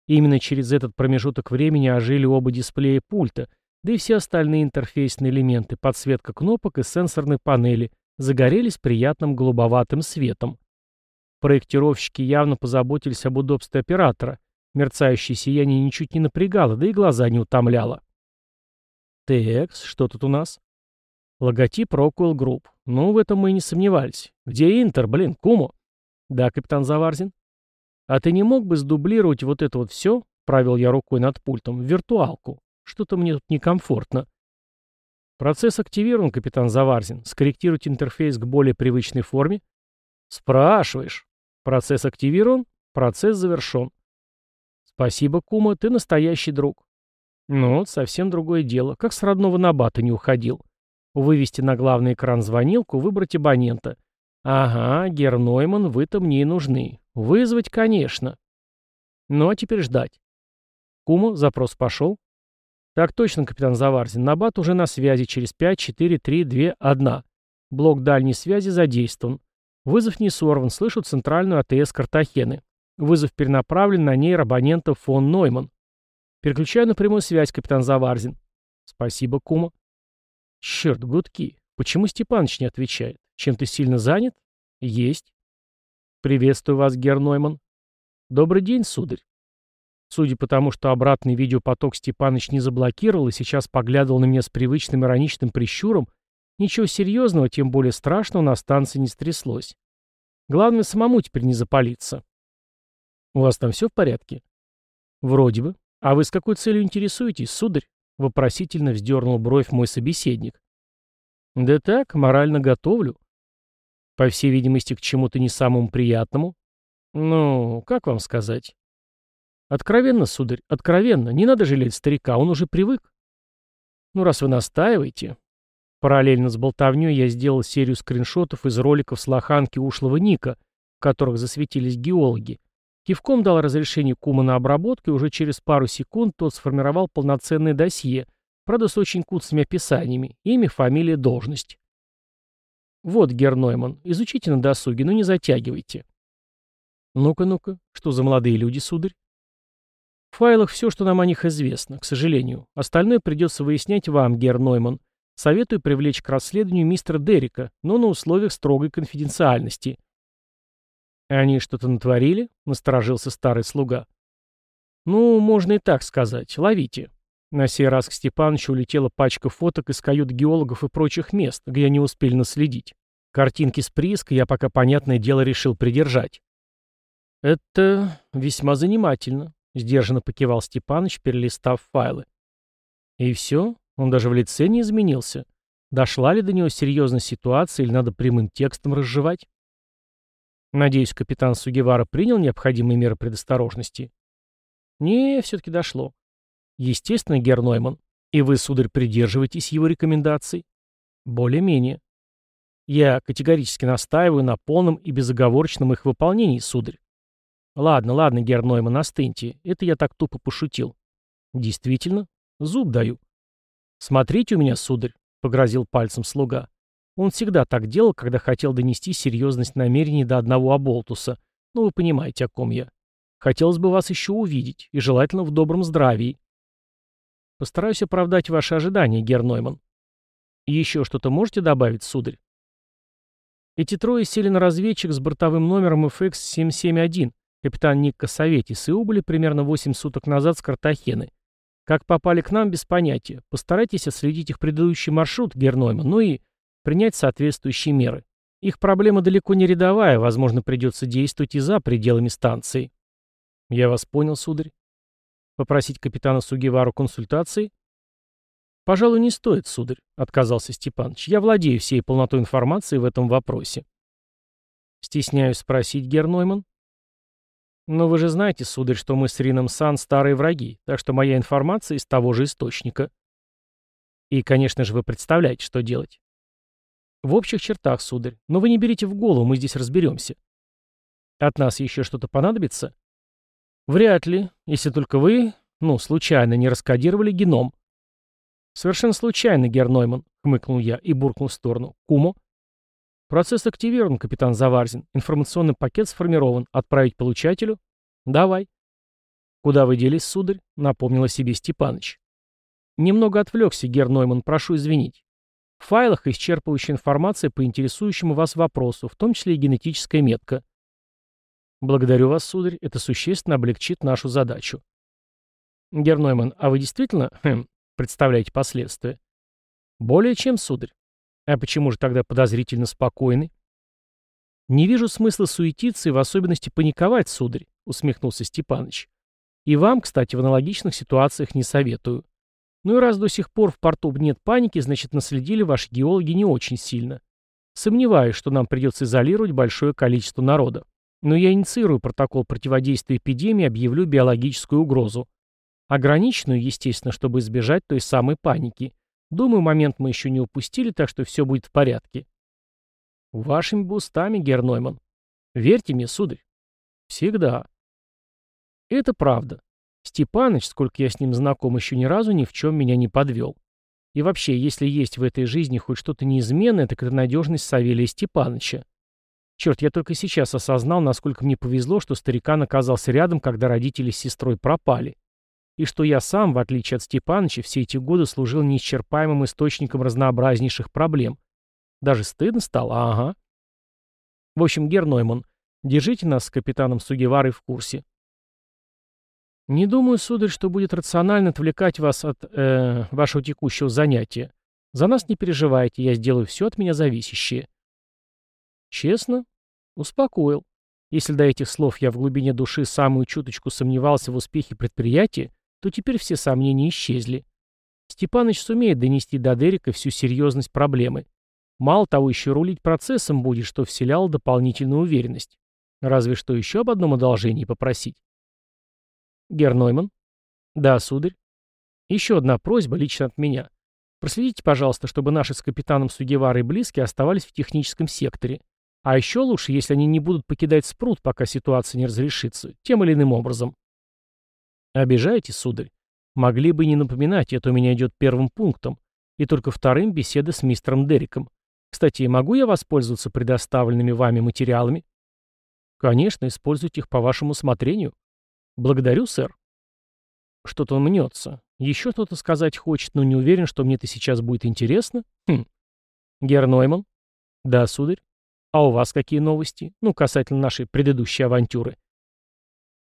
Именно через этот промежуток времени ожили оба дисплея пульта, да и все остальные интерфейсные элементы, подсветка кнопок и сенсорной панели, загорелись приятным голубоватым светом. Проектировщики явно позаботились об удобстве оператора. Мерцающее сияние ничуть не напрягало, да и глаза не утомляло. Текс, что тут у нас? Логотип Rockwell Group. Ну, в этом мы и не сомневались. Где Интер, блин, Кумо? Да, капитан Заварзин. А ты не мог бы сдублировать вот это вот все, правил я рукой над пультом, в виртуалку? Что-то мне тут некомфортно. Процесс активирован, капитан Заварзин. Скорректировать интерфейс к более привычной форме? Спрашиваешь. Процесс активирован? Процесс завершен. Спасибо, Кума, ты настоящий друг. Ну, совсем другое дело. Как с родного Набата не уходил. Вывести на главный экран звонилку, выбрать абонента. Ага, Гернойман, вы-то мне и нужны. Вызвать, конечно. Ну, а теперь ждать. Кума, запрос пошел? Так точно, капитан Заварзин. Набат уже на связи через 5, 4, 3, 2, 1. Блок дальней связи задействован. Вызов не сорван, слышу центральную АТС Картахены. Вызов перенаправлен на нейробонента фон Нойман. Переключаю на прямую связь, капитан Заварзин. Спасибо, Кума. Черт, гудки. Почему Степаныч не отвечает? Чем ты сильно занят? Есть. Приветствую вас, Гернойман. Добрый день, сударь. Судя по тому, что обратный видеопоток Степаныч не заблокировал и сейчас поглядывал на меня с привычным ироничным прищуром, ничего серьезного, тем более страшного на станции не стряслось. Главное, самому теперь не запалиться. У вас там все в порядке? Вроде бы. «А вы с какой целью интересуетесь, сударь?» — вопросительно вздернул бровь мой собеседник. «Да так, морально готовлю. По всей видимости, к чему-то не самому приятному. Ну, как вам сказать?» «Откровенно, сударь, откровенно. Не надо жалеть старика, он уже привык». «Ну, раз вы настаиваете...» Параллельно с болтовней я сделал серию скриншотов из роликов с лоханки ушлого Ника, в которых засветились геологи, Кивком дал разрешение Кума на обработку, и уже через пару секунд тот сформировал полноценное досье, правда с очень куцами описаниями, имя, фамилия, должность. Вот, Гернойман, изучите на досуге, но не затягивайте. Ну-ка, ну-ка, что за молодые люди, сударь? В файлах все, что нам о них известно, к сожалению. Остальное придется выяснять вам, Гер Нойман. Советую привлечь к расследованию мистера Деррика, но на условиях строгой конфиденциальности. «Они что-то натворили?» — насторожился старый слуга. «Ну, можно и так сказать. Ловите». На сей раз к Степановичу улетела пачка фоток из кают геологов и прочих мест, где они успели наследить. Картинки с прииска я пока, понятное дело, решил придержать. «Это весьма занимательно», — сдержанно покивал Степаныч, перелистав файлы. «И все? Он даже в лице не изменился. Дошла ли до него серьезная ситуация или надо прямым текстом разжевать?» Надеюсь, капитан Сугевара принял необходимые меры предосторожности. Не, все-таки дошло. Естественно, Гернойман. И вы, сударь, придерживаетесь его рекомендаций? Более-менее. Я категорически настаиваю на полном и безоговорочном их выполнении, сударь. Ладно, ладно, Гернойман, остыньте. Это я так тупо пошутил. Действительно, зуб даю. Смотрите у меня, сударь, — погрозил пальцем слуга. Он всегда так делал, когда хотел донести серьезность намерений до одного оболтуса. Ну, вы понимаете, о ком я. Хотелось бы вас еще увидеть, и желательно в добром здравии. Постараюсь оправдать ваши ожидания, Гернойман. еще что-то можете добавить, сударь? Эти трое сели на разведчик с бортовым номером FX-771, капитан Ник Косоветис, и убыли примерно 8 суток назад с Картахены. Как попали к нам, без понятия. Постарайтесь отследить их предыдущий маршрут, Гернойман, ну и принять соответствующие меры. Их проблема далеко не рядовая, возможно, придется действовать и за пределами станции. Я вас понял, сударь. Попросить капитана Сугивару консультации? Пожалуй, не стоит, сударь, отказался Степанович. Я владею всей полнотой информации в этом вопросе. Стесняюсь спросить, Гернойман. Но вы же знаете, сударь, что мы с Рином Сан старые враги, так что моя информация из того же источника. И, конечно же, вы представляете, что делать. В общих чертах, сударь. Но вы не берите в голову, мы здесь разберемся. От нас еще что-то понадобится? Вряд ли, если только вы, ну, случайно не раскодировали геном. Совершенно случайно, Гернойман, хмыкнул я и буркнул в сторону. Кумо? Процесс активирован, капитан Заварзин. Информационный пакет сформирован. Отправить получателю? Давай. Куда вы делись, сударь? Напомнил о себе Степаныч. Немного отвлекся, Гернойман, прошу извинить. В файлах исчерпывающая информация по интересующему вас вопросу, в том числе и генетическая метка. Благодарю вас, сударь, это существенно облегчит нашу задачу. Гернойман, а вы действительно хм, представляете последствия? Более чем, сударь. А почему же тогда подозрительно спокойны? Не вижу смысла суетиться и в особенности паниковать, сударь, усмехнулся Степаныч. И вам, кстати, в аналогичных ситуациях не советую. Ну и раз до сих пор в порту нет паники, значит наследили ваши геологи не очень сильно. Сомневаюсь, что нам придется изолировать большое количество народа. Но я инициирую протокол противодействия эпидемии и объявлю биологическую угрозу. Ограниченную, естественно, чтобы избежать той самой паники. Думаю, момент мы еще не упустили, так что все будет в порядке. Вашими бы устами, Гернойман. Верьте мне, сударь. Всегда. Это правда. Степаныч, сколько я с ним знаком, еще ни разу ни в чем меня не подвел. И вообще, если есть в этой жизни хоть что-то неизменное, так это надежность Савелия Степаныча. Черт, я только сейчас осознал, насколько мне повезло, что старикан оказался рядом, когда родители с сестрой пропали. И что я сам, в отличие от Степаныча, все эти годы служил неисчерпаемым источником разнообразнейших проблем. Даже стыдно стало, ага. В общем, Гернойман, держите нас с капитаном Сугеварой в курсе. «Не думаю, сударь, что будет рационально отвлекать вас от э, вашего текущего занятия. За нас не переживайте, я сделаю все от меня зависящее». «Честно?» «Успокоил. Если до этих слов я в глубине души самую чуточку сомневался в успехе предприятия, то теперь все сомнения исчезли. Степаныч сумеет донести до Дерека всю серьезность проблемы. Мало того, еще рулить процессом будет, что вселяло дополнительную уверенность. Разве что еще об одном одолжении попросить. Гернойман? Да, сударь. Еще одна просьба лично от меня. Проследите, пожалуйста, чтобы наши с капитаном Сугеварой близкие оставались в техническом секторе. А еще лучше, если они не будут покидать спрут, пока ситуация не разрешится, тем или иным образом. Обижаете, сударь? Могли бы не напоминать, это у меня идет первым пунктом, и только вторым беседа с мистером Дериком. Кстати, могу я воспользоваться предоставленными вами материалами? Конечно, используйте их по вашему усмотрению. Благодарю, сэр. Что-то он мнется. Еще что-то сказать хочет, но не уверен, что мне это сейчас будет интересно. Хм. Герр Нойман? Да, сударь. А у вас какие новости? Ну, касательно нашей предыдущей авантюры.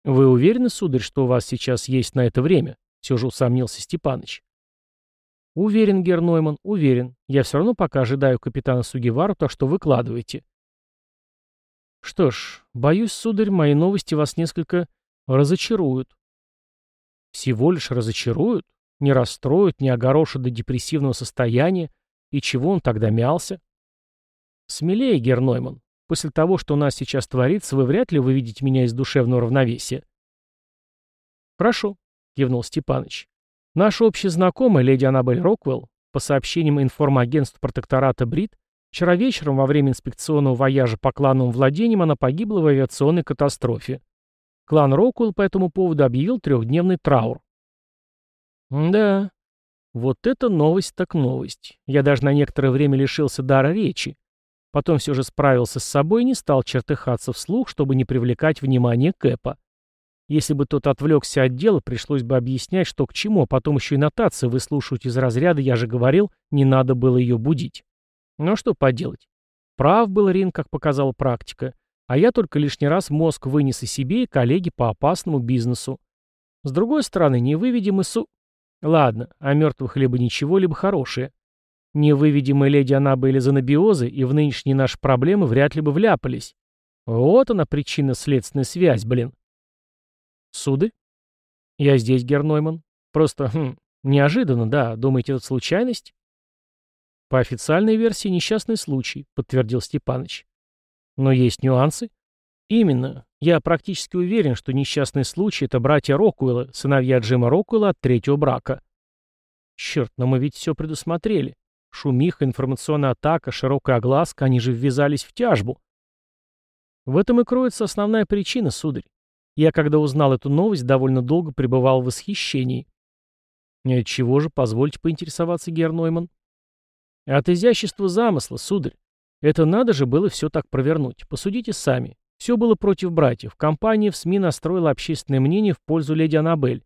Вы уверены, сударь, что у вас сейчас есть на это время? Все же усомнился Степаныч. Уверен, Герр Нойман, уверен. Я все равно пока ожидаю капитана Сугивару, так что выкладывайте. Что ж, боюсь, сударь, мои новости вас несколько разочаруют. Всего лишь разочаруют? Не расстроят, не огорошат до депрессивного состояния? И чего он тогда мялся? Смелее, Гернойман. После того, что у нас сейчас творится, вы вряд ли выведете меня из душевного равновесия. Хорошо, кивнул Степаныч. Наша общая знакомая, леди Аннабель Роквелл, по сообщениям информагентства протектората Брит, вчера вечером во время инспекционного вояжа по клановым владениям она погибла в авиационной катастрофе. Клан Роквелл по этому поводу объявил трехдневный траур. Да, вот это новость так новость. Я даже на некоторое время лишился дара речи. Потом все же справился с собой и не стал чертыхаться вслух, чтобы не привлекать внимание Кэпа. Если бы тот отвлекся от дела, пришлось бы объяснять, что к чему, а потом еще и нотации выслушивать из разряда, я же говорил, не надо было ее будить. Ну что поделать. Прав был Рин, как показала практика. А я только лишний раз мозг вынес и себе, и коллеге по опасному бизнесу. С другой стороны, не выведем и су... Ладно, о мертвых либо ничего, либо хорошее. Не выведем мы леди Анабель из анабиозы, и в нынешние наши проблемы вряд ли бы вляпались. Вот она причинно-следственная связь, блин. Суды? Я здесь, Гернойман. Просто, хм, неожиданно, да. Думаете, это случайность? По официальной версии несчастный случай, подтвердил Степаныч. Но есть нюансы. Именно. Я практически уверен, что несчастный случай — это братья Рокуэлла, сыновья Джима Рокуэлла от третьего брака. Черт, но мы ведь все предусмотрели. Шумиха, информационная атака, широкая огласка, они же ввязались в тяжбу. В этом и кроется основная причина, сударь. Я, когда узнал эту новость, довольно долго пребывал в восхищении. От чего же, позвольте поинтересоваться, Герр Нойман? От изящества замысла, сударь. Это надо же было все так провернуть. Посудите сами. Все было против братьев. Компания в СМИ настроила общественное мнение в пользу леди Аннабель.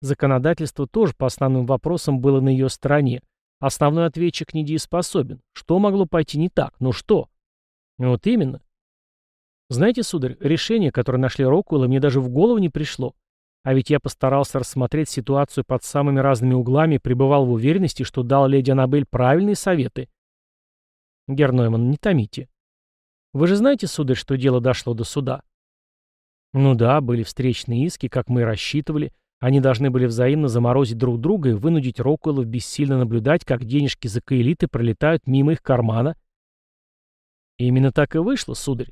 Законодательство тоже по основным вопросам было на ее стороне. Основной ответчик недееспособен. Что могло пойти не так? Ну что? Вот именно. Знаете, сударь, решение, которое нашли Рокуэлла, мне даже в голову не пришло. А ведь я постарался рассмотреть ситуацию под самыми разными углами и пребывал в уверенности, что дал леди Аннабель правильные советы. Гернойман, не томите. Вы же знаете, сударь, что дело дошло до суда? Ну да, были встречные иски, как мы и рассчитывали. Они должны были взаимно заморозить друг друга и вынудить Роквеллов бессильно наблюдать, как денежки за каэлиты пролетают мимо их кармана. именно так и вышло, сударь.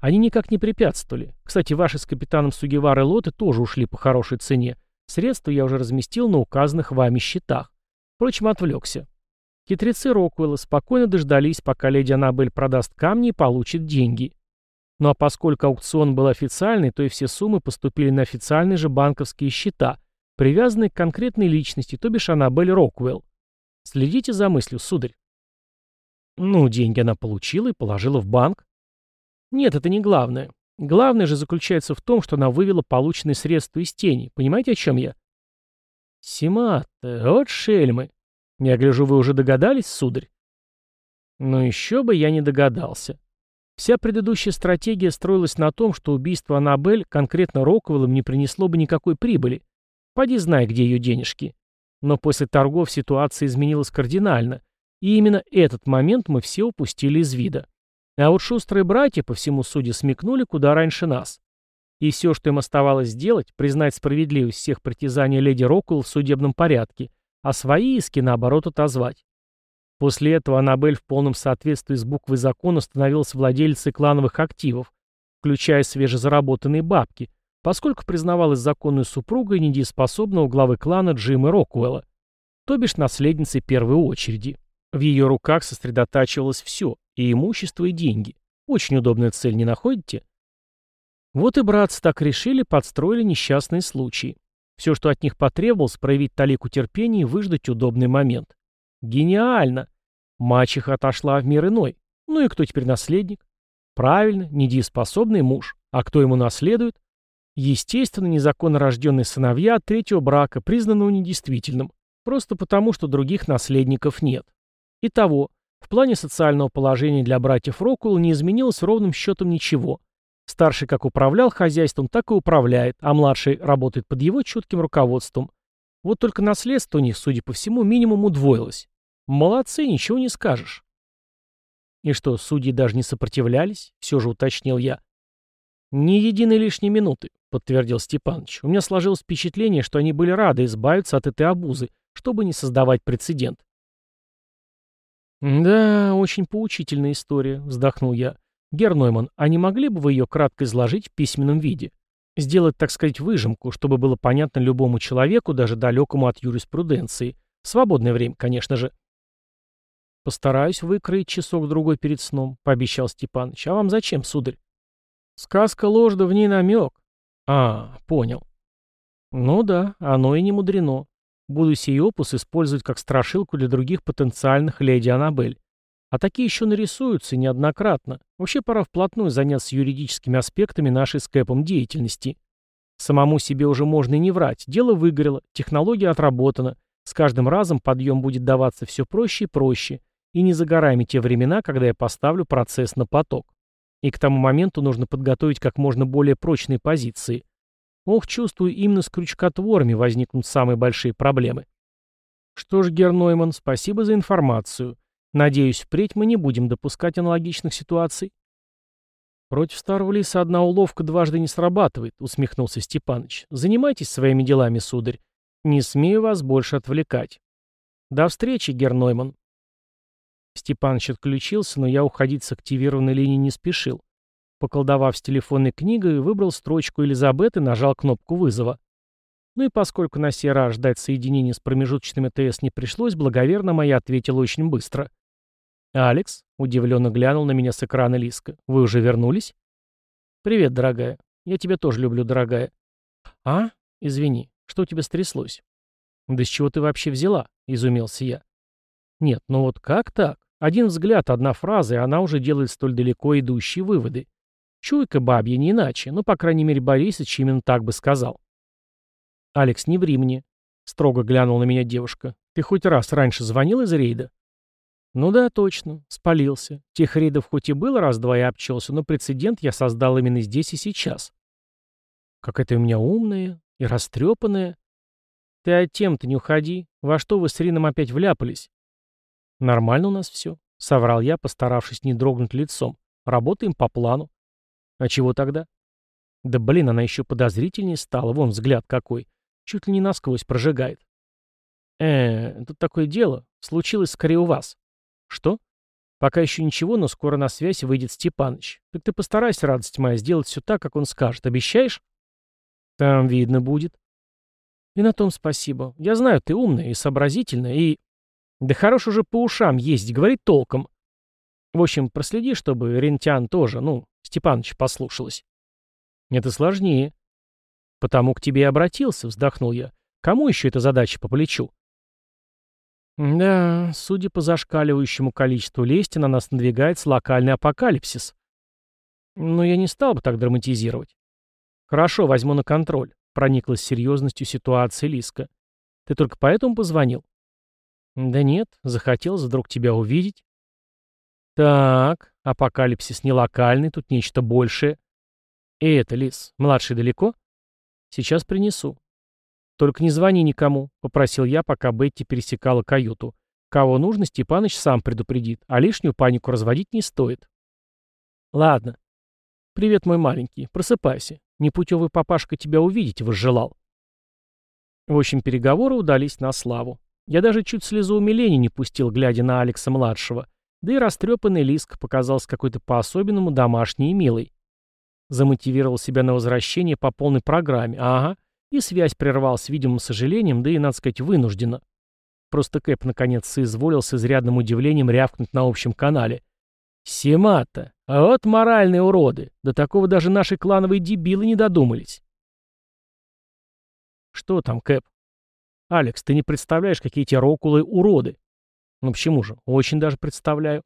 Они никак не препятствовали. Кстати, ваши с капитаном Сугивары лоты тоже ушли по хорошей цене. Средства я уже разместил на указанных вами счетах. Впрочем, отвлекся. Хитрецы Роквелла спокойно дождались, пока леди Аннабель продаст камни и получит деньги. Ну а поскольку аукцион был официальный, то и все суммы поступили на официальные же банковские счета, привязанные к конкретной личности, то бишь Аннабель Роквелл. Следите за мыслью, сударь. Ну, деньги она получила и положила в банк. Нет, это не главное. Главное же заключается в том, что она вывела полученные средства из тени. Понимаете, о чем я? Симат, вот шельмы. Я гляжу, вы уже догадались, сударь? Но еще бы я не догадался. Вся предыдущая стратегия строилась на том, что убийство Аннабель конкретно Роковеллом не принесло бы никакой прибыли. Поди знай, где ее денежки. Но после торгов ситуация изменилась кардинально, и именно этот момент мы все упустили из вида. А вот шустрые братья, по всему суде, смекнули куда раньше нас. И все, что им оставалось сделать, признать справедливость всех притязаний леди Роквелл в судебном порядке а свои иски, наоборот, отозвать. После этого Аннабель в полном соответствии с буквой закона становилась владельцей клановых активов, включая свежезаработанные бабки, поскольку признавалась законной супругой недееспособного главы клана Джима Рокуэлла, то бишь наследницей первой очереди. В ее руках сосредотачивалось все, и имущество, и деньги. Очень удобная цель, не находите? Вот и братцы так решили, подстроили несчастные случаи. Все, что от них потребовалось, проявить талику терпения и выждать удобный момент. Гениально! Мачеха отошла в мир иной. Ну и кто теперь наследник? Правильно, недееспособный муж. А кто ему наследует? Естественно, незаконно рожденные сыновья от третьего брака, признанного недействительным, просто потому, что других наследников нет. Итого, в плане социального положения для братьев Рокуэлл не изменилось ровным счетом ничего. Старший как управлял хозяйством, так и управляет, а младший работает под его чутким руководством. Вот только наследство у них, судя по всему, минимум удвоилось. Молодцы, ничего не скажешь. И что, судьи даже не сопротивлялись? Все же уточнил я. Ни единой лишней минуты, подтвердил Степаныч. У меня сложилось впечатление, что они были рады избавиться от этой обузы, чтобы не создавать прецедент. «Да, очень поучительная история», — вздохнул я. «Гернойман, а не могли бы вы ее кратко изложить в письменном виде? Сделать, так сказать, выжимку, чтобы было понятно любому человеку, даже далекому от юриспруденции. В свободное время, конечно же». «Постараюсь выкроить часок-другой перед сном», — пообещал Степаныч. «А вам зачем, сударь?» Сказка ложь, да в ней намек. А, понял. Ну да, оно и не мудрено. Буду сей опус использовать как страшилку для других потенциальных леди Аннабель. А такие еще нарисуются неоднократно. Вообще пора вплотную заняться юридическими аспектами нашей с Кэпом деятельности. Самому себе уже можно и не врать. Дело выгорело, технология отработана. С каждым разом подъем будет даваться все проще и проще. И не за горами те времена, когда я поставлю процесс на поток. И к тому моменту нужно подготовить как можно более прочные позиции. Ох, чувствую, именно с крючкотворами возникнут самые большие проблемы. Что ж, Гернойман, спасибо за информацию. Надеюсь, впредь мы не будем допускать аналогичных ситуаций. Против старого лиса одна уловка дважды не срабатывает, усмехнулся Степаныч. Занимайтесь своими делами, сударь. Не смею вас больше отвлекать. До встречи, Гернойман. Степаныч отключился, но я уходить с активированной линии не спешил. Поколдовав с телефонной книгой, выбрал строчку Элизабет и нажал кнопку вызова. Ну и поскольку на сей раз ждать соединения с промежуточным ТС не пришлось, благоверно моя ответила очень быстро. «Алекс?» — удивленно глянул на меня с экрана Лиска. «Вы уже вернулись?» «Привет, дорогая. Я тебя тоже люблю, дорогая». «А? Извини. Что у тебя стряслось?» «Да с чего ты вообще взяла?» — изумился я. «Нет, ну вот как так? Один взгляд, одна фраза, и она уже делает столь далеко идущие выводы. Чуйка бабья не иначе, ну, по крайней мере, Борисыч именно так бы сказал. «Алекс, не ври мне», — строго глянула на меня девушка. «Ты хоть раз раньше звонил из рейда?» «Ну да, точно. Спалился. Тех рейдов хоть и было раз-два и обчелся, но прецедент я создал именно здесь и сейчас». «Как это у меня умная и растрепанная». «Ты от тем-то не уходи. Во что вы с Рином опять вляпались?» «Нормально у нас все», — соврал я, постаравшись не дрогнуть лицом. «Работаем по плану». «А чего тогда?» «Да блин, она еще подозрительнее стала. Вон взгляд какой. Чуть ли не насквозь прожигает». «Э, тут такое дело. Случилось скорее у вас». «Что?» «Пока еще ничего, но скоро на связь выйдет Степаныч. Так ты постарайся, радость моя, сделать все так, как он скажет. Обещаешь?» «Там видно будет». «И на том спасибо. Я знаю, ты умная и сообразительная, и...» Да хорош уже по ушам ездить, говорит толком. В общем, проследи, чтобы Рентян тоже, ну, Степаныч послушалась. Это сложнее. Потому к тебе и обратился, вздохнул я. Кому еще эта задача по плечу? Да, судя по зашкаливающему количеству лести, на нас надвигается локальный апокалипсис. Но я не стал бы так драматизировать. Хорошо, возьму на контроль. Прониклась серьезностью ситуации Лиска. Ты только поэтому позвонил? Да нет, захотелось вдруг тебя увидеть. Так, апокалипсис не локальный, тут нечто большее. И это, Лис, младший далеко? Сейчас принесу. Только не звони никому, попросил я, пока Бетти пересекала каюту. Кого нужно, Степаныч сам предупредит, а лишнюю панику разводить не стоит. Ладно. Привет, мой маленький, просыпайся. Непутевый папашка тебя увидеть возжелал. В общем, переговоры удались на славу. Я даже чуть слезу умиления не пустил, глядя на Алекса-младшего, да и растрепанный Лиск показался какой-то по-особенному домашний и милый. Замотивировал себя на возвращение по полной программе, ага, и связь прервал с видимым сожалением, да и, надо сказать, вынужденно. Просто Кэп наконец соизволил с изрядным удивлением рявкнуть на общем канале. «Семата! А вот моральные уроды! До такого даже наши клановые дебилы не додумались!» «Что там, Кэп?» «Алекс, ты не представляешь, какие эти рокулы уроды!» «Ну почему же? Очень даже представляю».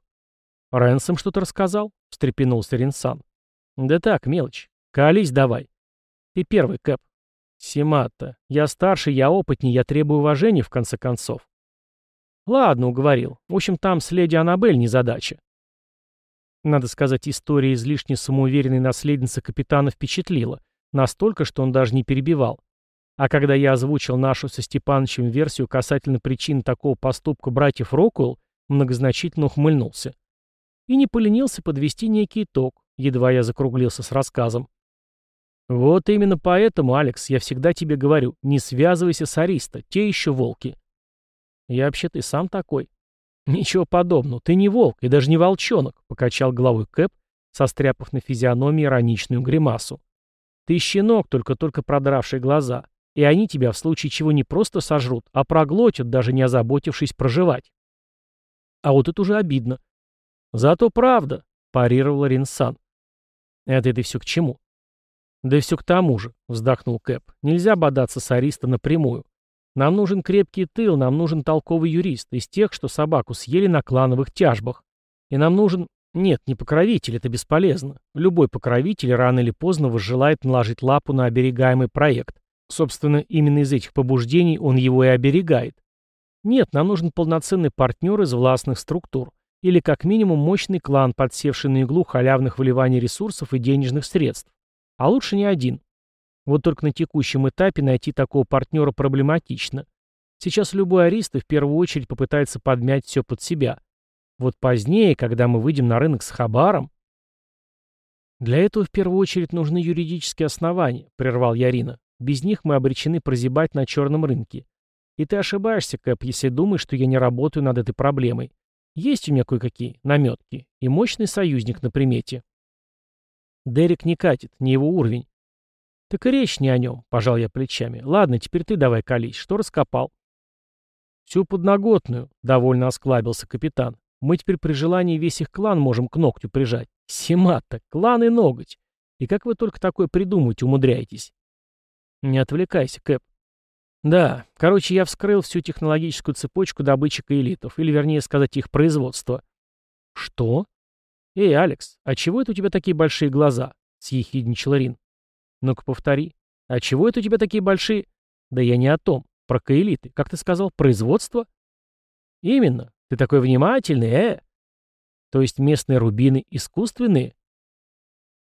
«Рэнсом что-то рассказал?» — встрепенулся Ринсан. «Да так, мелочь. Колись давай. Ты первый, Кэп. Симата. Я старше, я опытнее, я требую уважения, в конце концов. Ладно, уговорил. В общем, там с леди Аннабель незадача. Надо сказать, история излишне самоуверенной наследницы капитана впечатлила. Настолько, что он даже не перебивал. А когда я озвучил нашу со Степановичем версию касательно причин такого поступка братьев Рокуэлл, многозначительно ухмыльнулся. И не поленился подвести некий итог, едва я закруглился с рассказом. Вот именно поэтому, Алекс, я всегда тебе говорю, не связывайся с Ариста, те еще волки. Я вообще-то и сам такой. Ничего подобного, ты не волк и даже не волчонок, покачал головой Кэп, состряпав на физиономии ироничную гримасу. Ты щенок, только-только продравший глаза, и они тебя в случае чего не просто сожрут, а проглотят, даже не озаботившись проживать. А вот это уже обидно. Зато правда, парировал Ринсан. Это это все к чему? Да все к тому же, вздохнул Кэп. Нельзя бодаться с Ариста напрямую. Нам нужен крепкий тыл, нам нужен толковый юрист, из тех, что собаку съели на клановых тяжбах. И нам нужен... Нет, не покровитель, это бесполезно. Любой покровитель рано или поздно возжелает наложить лапу на оберегаемый проект. Собственно, именно из этих побуждений он его и оберегает. Нет, нам нужен полноценный партнер из властных структур. Или как минимум мощный клан, подсевший на иглу халявных выливаний ресурсов и денежных средств. А лучше не один. Вот только на текущем этапе найти такого партнера проблематично. Сейчас любой арист в первую очередь попытается подмять все под себя. Вот позднее, когда мы выйдем на рынок с хабаром... Для этого в первую очередь нужны юридические основания, прервал Ярина. Без них мы обречены прозябать на черном рынке. И ты ошибаешься, Кэп, если думаешь, что я не работаю над этой проблемой. Есть у меня кое-какие наметки и мощный союзник на примете. Дерек не катит, не его уровень. Так и речь не о нем, пожал я плечами. Ладно, теперь ты давай колись, что раскопал? Всю подноготную, довольно осклабился капитан. Мы теперь при желании весь их клан можем к ногтю прижать. Семата, клан и ноготь. И как вы только такое придумать умудряетесь? Не отвлекайся, Кэп. Да, короче, я вскрыл всю технологическую цепочку добычек и элитов, или вернее сказать, их производства. Что? «Эй, Алекс, а чего это у тебя такие большие глаза?» — съехидничал Рин. «Ну-ка, повтори. А чего это у тебя такие большие...» «Да я не о том. Про каэлиты. Как ты сказал, производство?» «Именно. Ты такой внимательный, э?» «То есть местные рубины искусственные?»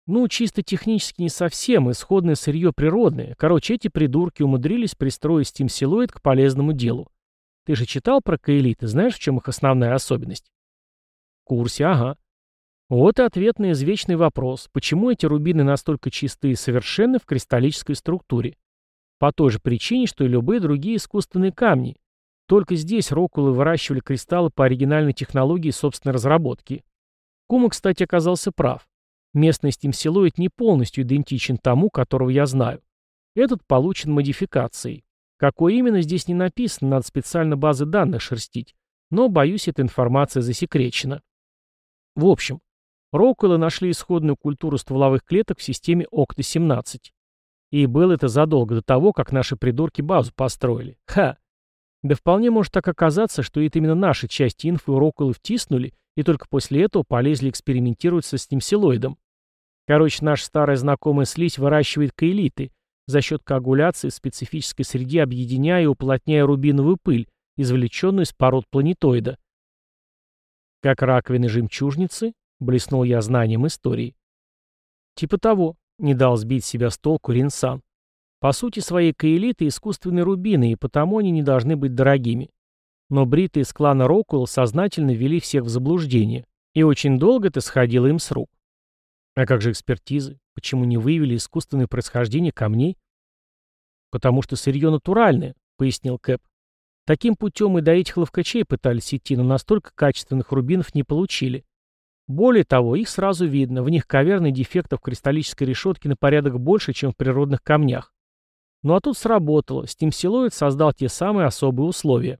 «Ну, чисто технически не совсем. Исходное сырье природное. Короче, эти придурки умудрились пристроить Steam-силуэт к полезному делу. Ты же читал про каэлиты, знаешь, в чем их основная особенность?» «В курсе, ага. Вот и ответ на извечный вопрос, почему эти рубины настолько чистые и совершенны в кристаллической структуре. По той же причине, что и любые другие искусственные камни. Только здесь рокулы выращивали кристаллы по оригинальной технологии собственной разработки. Кума, кстати, оказался прав. Местный стимсилуэт не полностью идентичен тому, которого я знаю. Этот получен модификацией. Какой именно, здесь не написано, надо специально базы данных шерстить. Но, боюсь, эта информация засекречена. В общем, Роквеллы нашли исходную культуру стволовых клеток в системе Окта-17. И было это задолго до того, как наши придурки базу построили. Ха! Да вполне может так оказаться, что это именно наши части инфы Роквеллы втиснули, и только после этого полезли экспериментировать со стимсилоидом. Короче, наш старый знакомый слизь выращивает каэлиты, за счет коагуляции в специфической среде объединяя и уплотняя рубиновую пыль, извлеченную из пород планетоида. Как раковины жемчужницы, Блеснул я знанием истории. Типа того, не дал сбить себя с толку Ринсан. По сути своей каэлиты искусственные рубины, и потому они не должны быть дорогими. Но бритые из клана Рокуэлл сознательно ввели всех в заблуждение, и очень долго это сходило им с рук. А как же экспертизы? Почему не выявили искусственное происхождение камней? Потому что сырье натуральное, пояснил Кэп. Таким путем и до этих ловкачей пытались идти, но настолько качественных рубинов не получили. Более того, их сразу видно, в них каверны дефектов кристаллической решетки на порядок больше, чем в природных камнях. Ну а тут сработало, стимсилоид создал те самые особые условия.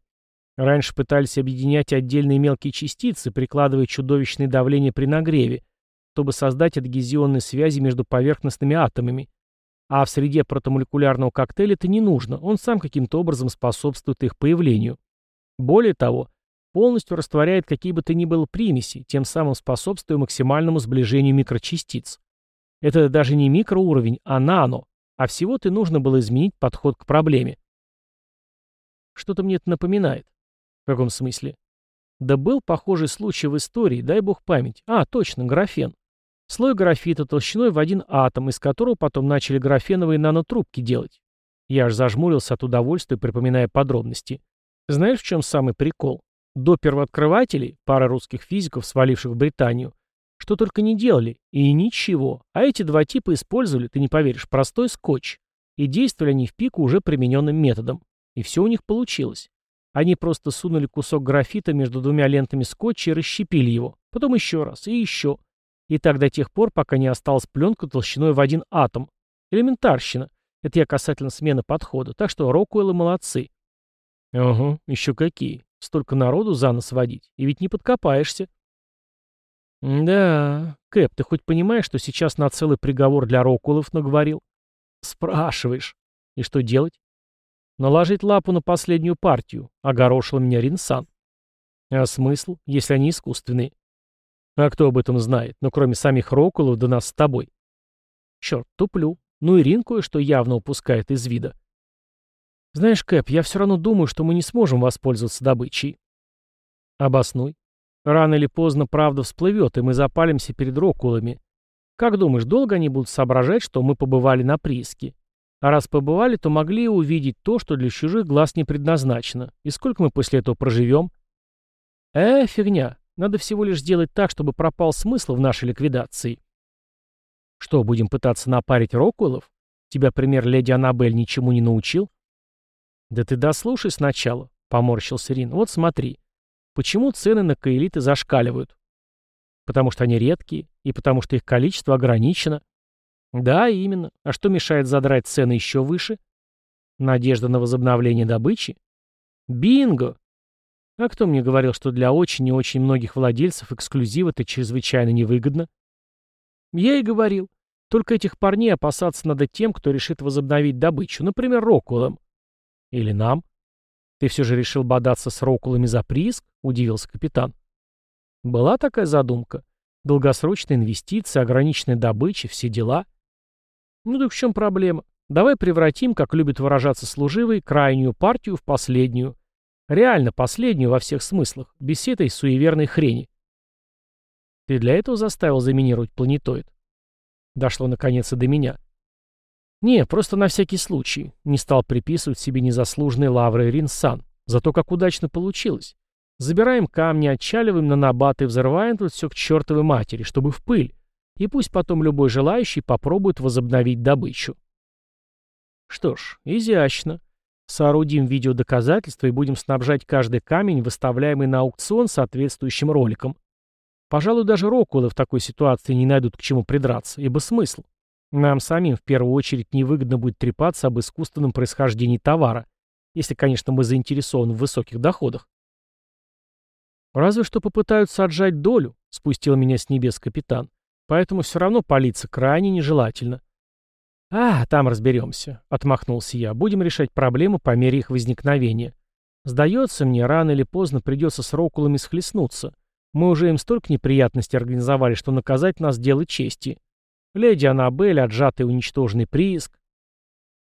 Раньше пытались объединять отдельные мелкие частицы, прикладывая чудовищное давление при нагреве, чтобы создать адгезионные связи между поверхностными атомами. А в среде протомолекулярного коктейля это не нужно, он сам каким-то образом способствует их появлению. Более того, полностью растворяет какие бы то ни было примеси, тем самым способствуя максимальному сближению микрочастиц. Это даже не микроуровень, а нано. А всего-то нужно было изменить подход к проблеме. Что-то мне это напоминает. В каком смысле? Да был похожий случай в истории, дай бог память. А, точно, графен. Слой графита толщиной в один атом, из которого потом начали графеновые нанотрубки делать. Я аж зажмурился от удовольствия, припоминая подробности. Знаешь, в чем самый прикол? До первооткрывателей, пара русских физиков, сваливших в Британию, что только не делали, и ничего. А эти два типа использовали, ты не поверишь, простой скотч. И действовали они в пику уже примененным методом. И все у них получилось. Они просто сунули кусок графита между двумя лентами скотча и расщепили его. Потом еще раз, и еще. И так до тех пор, пока не осталась пленка толщиной в один атом. Элементарщина. Это я касательно смены подхода. Так что Рокуэллы молодцы. Ага, еще какие. Столько народу за нос водить. И ведь не подкопаешься. Да, Кэп, ты хоть понимаешь, что сейчас на целый приговор для Рокуэллов наговорил? Спрашиваешь. И что делать? Наложить лапу на последнюю партию, огорошил меня Ринсан. А смысл, если они искусственные? А кто об этом знает? Ну, кроме самих Рокулов да нас с тобой. Черт, туплю. Ну и Рин кое-что явно упускает из вида. Знаешь, Кэп, я все равно думаю, что мы не сможем воспользоваться добычей. Обоснуй. Рано или поздно правда всплывет, и мы запалимся перед Рокулами. Как думаешь, долго они будут соображать, что мы побывали на прииске? А раз побывали, то могли увидеть то, что для чужих глаз не предназначено. И сколько мы после этого проживем? Э, фигня. Надо всего лишь сделать так, чтобы пропал смысл в нашей ликвидации. Что, будем пытаться напарить Роквеллов? Тебя пример леди Аннабель ничему не научил? Да ты дослушай сначала, поморщился Рин. Вот смотри. Почему цены на каэлиты зашкаливают? Потому что они редкие, и потому что их количество ограничено. Да, именно. А что мешает задрать цены еще выше? Надежда на возобновление добычи? Бинго! А кто мне говорил, что для очень и очень многих владельцев эксклюзив это чрезвычайно невыгодно? Я и говорил. Только этих парней опасаться надо тем, кто решит возобновить добычу, например, Рокулом. Или нам? Ты все же решил бодаться с Рокулами за прииск? Удивился капитан. Была такая задумка. Долгосрочные инвестиции, ограниченная добыча, все дела. Ну так в чем проблема? Давай превратим, как любят выражаться служивые, крайнюю партию в последнюю. Реально последнюю во всех смыслах, без этой суеверной хрени. Ты для этого заставил заминировать планетоид? Дошло наконец и до меня. Не, просто на всякий случай. Не стал приписывать себе незаслуженные лавры Ринсан. Зато как удачно получилось. Забираем камни, отчаливаем на набаты и взрываем тут все к чертовой матери, чтобы в пыль. И пусть потом любой желающий попробует возобновить добычу. Что ж, изящно. Соорудим видеодоказательства и будем снабжать каждый камень, выставляемый на аукцион, соответствующим роликом. Пожалуй, даже Роквеллы в такой ситуации не найдут к чему придраться, ибо смысл. Нам самим в первую очередь невыгодно будет трепаться об искусственном происхождении товара, если, конечно, мы заинтересованы в высоких доходах. Разве что попытаются отжать долю, спустил меня с небес капитан. Поэтому все равно палиться крайне нежелательно. «А, там разберемся», — отмахнулся я. «Будем решать проблему по мере их возникновения. Сдается мне, рано или поздно придется с Рокулами схлестнуться. Мы уже им столько неприятностей организовали, что наказать нас дело чести. Леди Аннабель, отжатый уничтоженный прииск.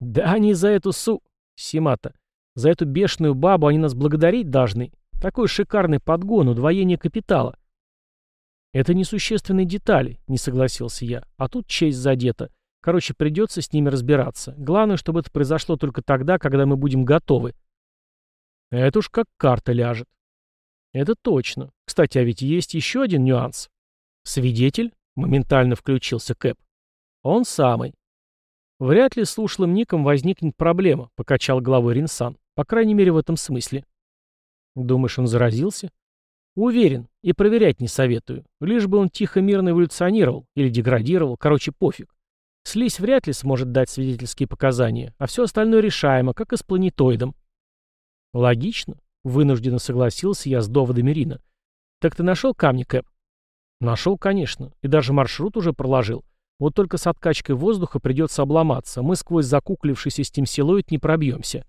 Да они за эту су... Симата. За эту бешеную бабу они нас благодарить должны. Такой шикарный подгон, удвоение капитала. Это несущественные детали, не согласился я. А тут честь задета. Короче, придется с ними разбираться. Главное, чтобы это произошло только тогда, когда мы будем готовы. Это уж как карта ляжет. Это точно. Кстати, а ведь есть еще один нюанс. Свидетель? Моментально включился Кэп. Он самый. Вряд ли с ушлым ником возникнет проблема, покачал головой Ринсан. По крайней мере, в этом смысле. Думаешь, он заразился? Уверен, и проверять не советую. Лишь бы он тихо-мирно эволюционировал или деградировал, короче, пофиг. Слизь вряд ли сможет дать свидетельские показания, а все остальное решаемо, как и с планетоидом. Логично. Вынужденно согласился я с доводами Рина. Так ты нашел камни, Кэп? Нашел, конечно. И даже маршрут уже проложил. Вот только с откачкой воздуха придется обломаться. Мы сквозь закуклившийся стимсилоид не пробьемся.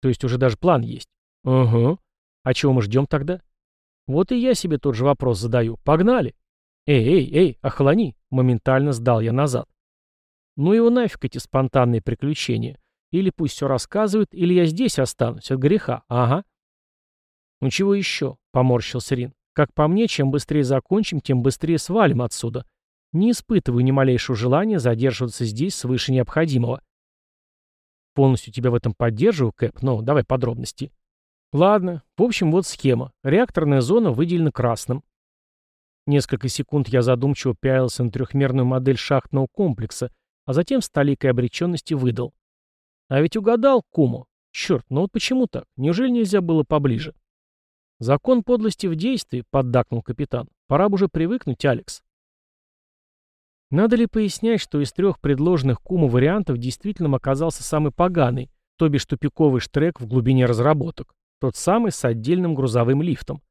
То есть уже даже план есть. Угу. А чего мы ждем тогда? Вот и я себе тот же вопрос задаю. Погнали. «Эй, эй, эй, охолони!» — моментально сдал я назад. «Ну его нафиг эти спонтанные приключения. Или пусть все рассказывают, или я здесь останусь, от греха, ага». «Ну чего еще?» — поморщился Рин. «Как по мне, чем быстрее закончим, тем быстрее свалим отсюда. Не испытываю ни малейшего желания задерживаться здесь свыше необходимого». «Полностью тебя в этом поддерживаю, Кэп, но давай подробности». «Ладно. В общем, вот схема. Реакторная зона выделена красным. Несколько секунд я задумчиво пялился на трехмерную модель шахтного комплекса, а затем с толикой обреченности выдал. А ведь угадал, Куму. Черт, ну вот почему так? Неужели нельзя было поближе? Закон подлости в действии, поддакнул капитан. Пора бы уже привыкнуть, Алекс. Надо ли пояснять, что из трех предложенных Куму вариантов действительно оказался самый поганый, то бишь тупиковый штрек в глубине разработок, тот самый с отдельным грузовым лифтом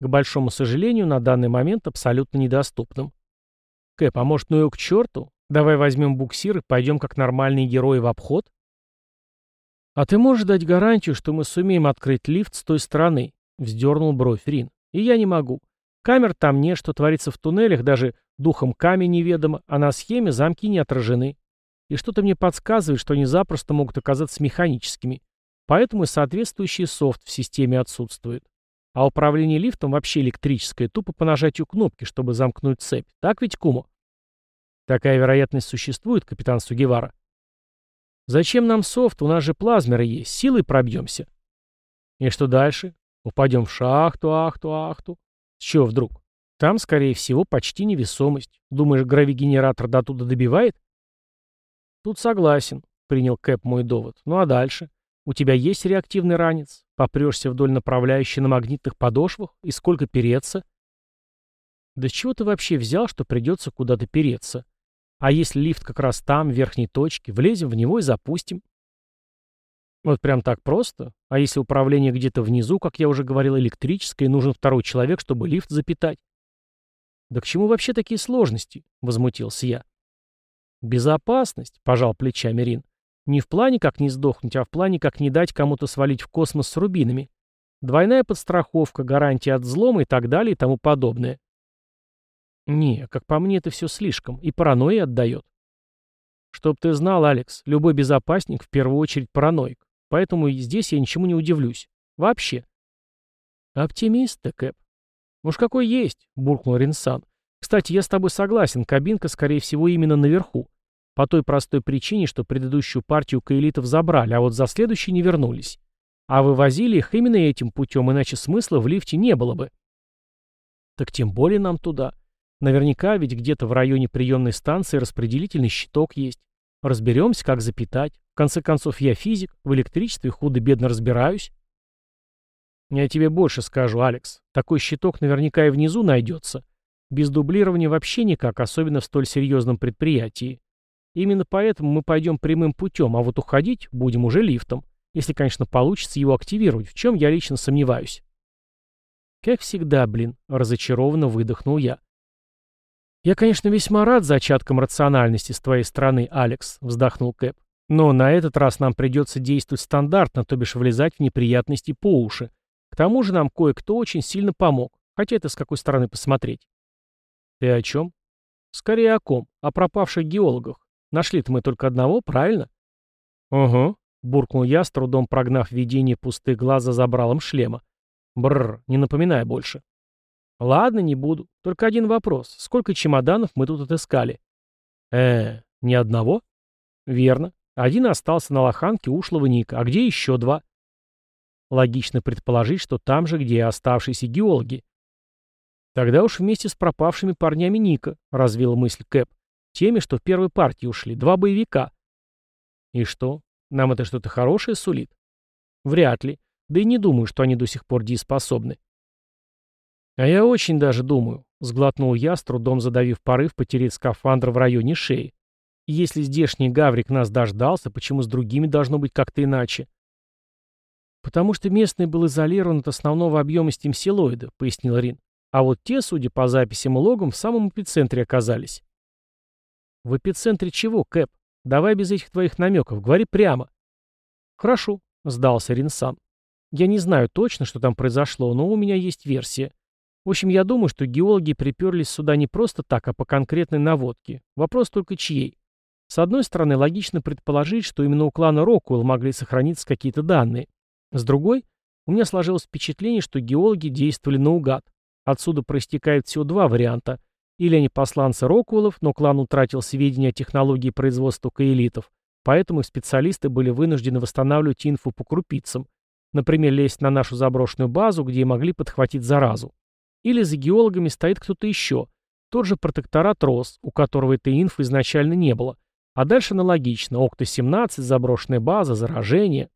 к большому сожалению, на данный момент абсолютно недоступным. Кэп, а может, ну и к черту? Давай возьмем буксир и пойдем как нормальные герои в обход? А ты можешь дать гарантию, что мы сумеем открыть лифт с той стороны? Вздернул бровь Рин. И я не могу. Камер там нет, что творится в туннелях, даже духом камень неведомо, а на схеме замки не отражены. И что-то мне подсказывает, что они запросто могут оказаться механическими. Поэтому и соответствующий софт в системе отсутствует. А управление лифтом вообще электрическое, тупо по нажатию кнопки, чтобы замкнуть цепь. Так ведь, Кумо? Такая вероятность существует, капитан Сугевара. Зачем нам софт? У нас же плазмеры есть. Силой пробьемся. И что дальше? Упадем в шахту, ахту, ахту. С чего вдруг? Там, скорее всего, почти невесомость. Думаешь, гравигенератор до туда добивает? Тут согласен, принял Кэп мой довод. Ну а дальше? У тебя есть реактивный ранец? Попрешься вдоль направляющей на магнитных подошвах? И сколько переться? Да с чего ты вообще взял, что придется куда-то переться? А если лифт как раз там, в верхней точке, влезем в него и запустим? Вот прям так просто? А если управление где-то внизу, как я уже говорил, электрическое, и нужен второй человек, чтобы лифт запитать? Да к чему вообще такие сложности? Возмутился я. Безопасность, пожал плечами Рин. Не в плане, как не сдохнуть, а в плане, как не дать кому-то свалить в космос с рубинами. Двойная подстраховка, гарантия от взлома и так далее и тому подобное. Не, как по мне, это все слишком. И паранойя отдает. Чтоб ты знал, Алекс, любой безопасник в первую очередь параноик. Поэтому здесь я ничему не удивлюсь. Вообще. Оптимист ты, Кэп. Уж какой есть, буркнул Ринсан. Кстати, я с тобой согласен, кабинка, скорее всего, именно наверху. По той простой причине, что предыдущую партию каэлитов забрали, а вот за следующей не вернулись. А вывозили их именно этим путем, иначе смысла в лифте не было бы. Так тем более нам туда. Наверняка ведь где-то в районе приемной станции распределительный щиток есть. Разберемся, как запитать. В конце концов, я физик, в электричестве худо-бедно разбираюсь. Я тебе больше скажу, Алекс. Такой щиток наверняка и внизу найдется. Без дублирования вообще никак, особенно в столь серьезном предприятии. Именно поэтому мы пойдем прямым путем, а вот уходить будем уже лифтом. Если, конечно, получится его активировать, в чем я лично сомневаюсь. Как всегда, блин, разочарованно выдохнул я. «Я, конечно, весьма рад зачаткам рациональности с твоей стороны, Алекс», — вздохнул Кэп. «Но на этот раз нам придется действовать стандартно, то бишь влезать в неприятности по уши. К тому же нам кое-кто очень сильно помог, хотя это с какой стороны посмотреть». «Ты о чем?» «Скорее о ком? О пропавших геологах. Нашли-то мы только одного, правильно? Угу, буркнул я, с трудом прогнав видение пустых глаз за забралом шлема. Бррр, не напоминай больше. Ладно, не буду. Только один вопрос. Сколько чемоданов мы тут отыскали? Э, ни одного? Верно. Один остался на лоханке ушлого Ника. А где еще два? Логично предположить, что там же, где и оставшиеся геологи. Тогда уж вместе с пропавшими парнями Ника, развил мысль Кэп. Теми, что в первой партии ушли. Два боевика. И что? Нам это что-то хорошее сулит? Вряд ли. Да и не думаю, что они до сих пор дееспособны. А я очень даже думаю, сглотнул я, с трудом задавив порыв потереть скафандр в районе шеи. если здешний гаврик нас дождался, почему с другими должно быть как-то иначе? Потому что местный был изолирован от основного объема стимсилоида, пояснил Рин. А вот те, судя по записям и логам, в самом эпицентре оказались. В эпицентре чего, Кэп? Давай без этих твоих намеков, говори прямо. Хорошо, сдался Ринсан. Я не знаю точно, что там произошло, но у меня есть версия. В общем, я думаю, что геологи приперлись сюда не просто так, а по конкретной наводке. Вопрос только чьей. С одной стороны, логично предположить, что именно у клана Рокуэлл могли сохраниться какие-то данные. С другой, у меня сложилось впечатление, что геологи действовали наугад. Отсюда проистекает всего два варианта. Или они посланцы Рокуэллов, но клан утратил сведения о технологии производства каэлитов, поэтому специалисты были вынуждены восстанавливать инфу по крупицам. Например, лезть на нашу заброшенную базу, где могли подхватить заразу. Или за геологами стоит кто-то еще. Тот же протекторат РОС, у которого этой инфы изначально не было. А дальше аналогично. Окта-17, заброшенная база, заражение.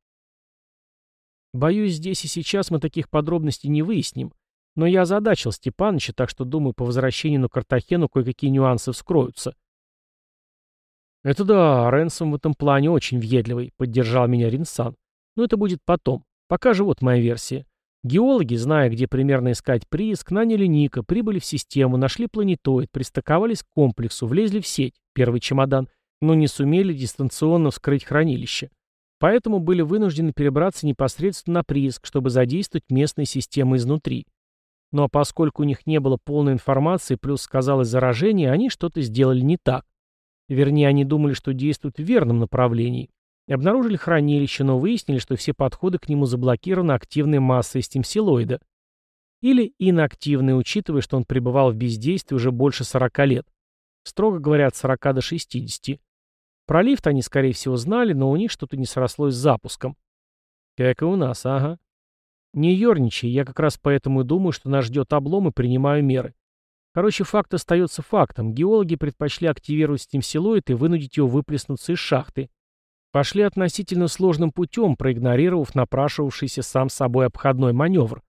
Боюсь, здесь и сейчас мы таких подробностей не выясним. Но я озадачил Степаныча, так что, думаю, по возвращению на Картахену кое-какие нюансы вскроются. «Это да, Ренсом в этом плане очень въедливый», — поддержал меня Ринсан. «Но это будет потом. Пока же вот моя версия. Геологи, зная, где примерно искать прииск, наняли Ника, прибыли в систему, нашли планетоид, пристыковались к комплексу, влезли в сеть, первый чемодан, но не сумели дистанционно вскрыть хранилище. Поэтому были вынуждены перебраться непосредственно на прииск, чтобы задействовать местные системы изнутри. Ну а поскольку у них не было полной информации, плюс сказалось заражение, они что-то сделали не так. Вернее, они думали, что действуют в верном направлении. Обнаружили хранилище, но выяснили, что все подходы к нему заблокированы активной массой стимсилоида. Или инактивной, учитывая, что он пребывал в бездействии уже больше 40 лет. Строго говоря, от 40 до 60. Про лифт они, скорее всего, знали, но у них что-то не срослось с запуском. Как и у нас, ага. Не ерничай, я как раз поэтому и думаю, что нас ждет облом и принимаю меры. Короче, факт остается фактом. Геологи предпочли активировать стимсилоид и вынудить его выплеснуться из шахты. Пошли относительно сложным путем, проигнорировав напрашивавшийся сам собой обходной маневр.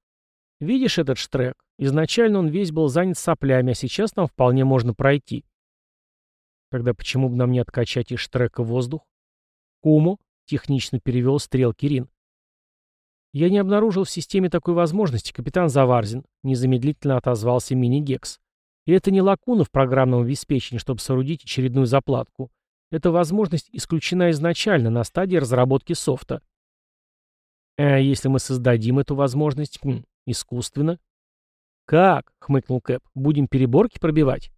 Видишь этот штрек? Изначально он весь был занят соплями, а сейчас там вполне можно пройти. Тогда почему бы нам не откачать из штрека воздух? Куму, технично перевел стрел Кирин. Я не обнаружил в системе такой возможности, капитан Заварзин, незамедлительно отозвался мини-гекс. И это не лакуна в программном обеспечении, чтобы соорудить очередную заплатку. Эта возможность исключена изначально на стадии разработки софта. А если мы создадим эту возможность хм, искусственно? Как? хмыкнул Кэп. Будем переборки пробивать?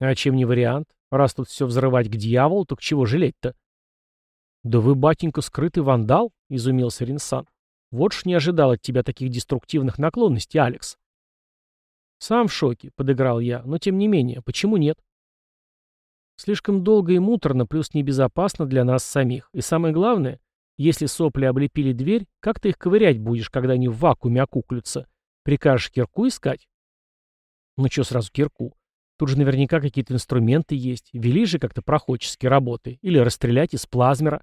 А чем не вариант? Раз тут все взрывать к дьяволу, то к чего жалеть-то? Да вы, батенька, скрытый вандал? Изумился Ринсан. Вот ж не ожидал от тебя таких деструктивных наклонностей, Алекс. Сам в шоке, подыграл я, но тем не менее, почему нет? Слишком долго и муторно, плюс небезопасно для нас самих. И самое главное, если сопли облепили дверь, как ты их ковырять будешь, когда они в вакууме окуклятся? Прикажешь кирку искать? Ну что сразу кирку? Тут же наверняка какие-то инструменты есть. Вели же как-то проходческие работы. Или расстрелять из плазмера.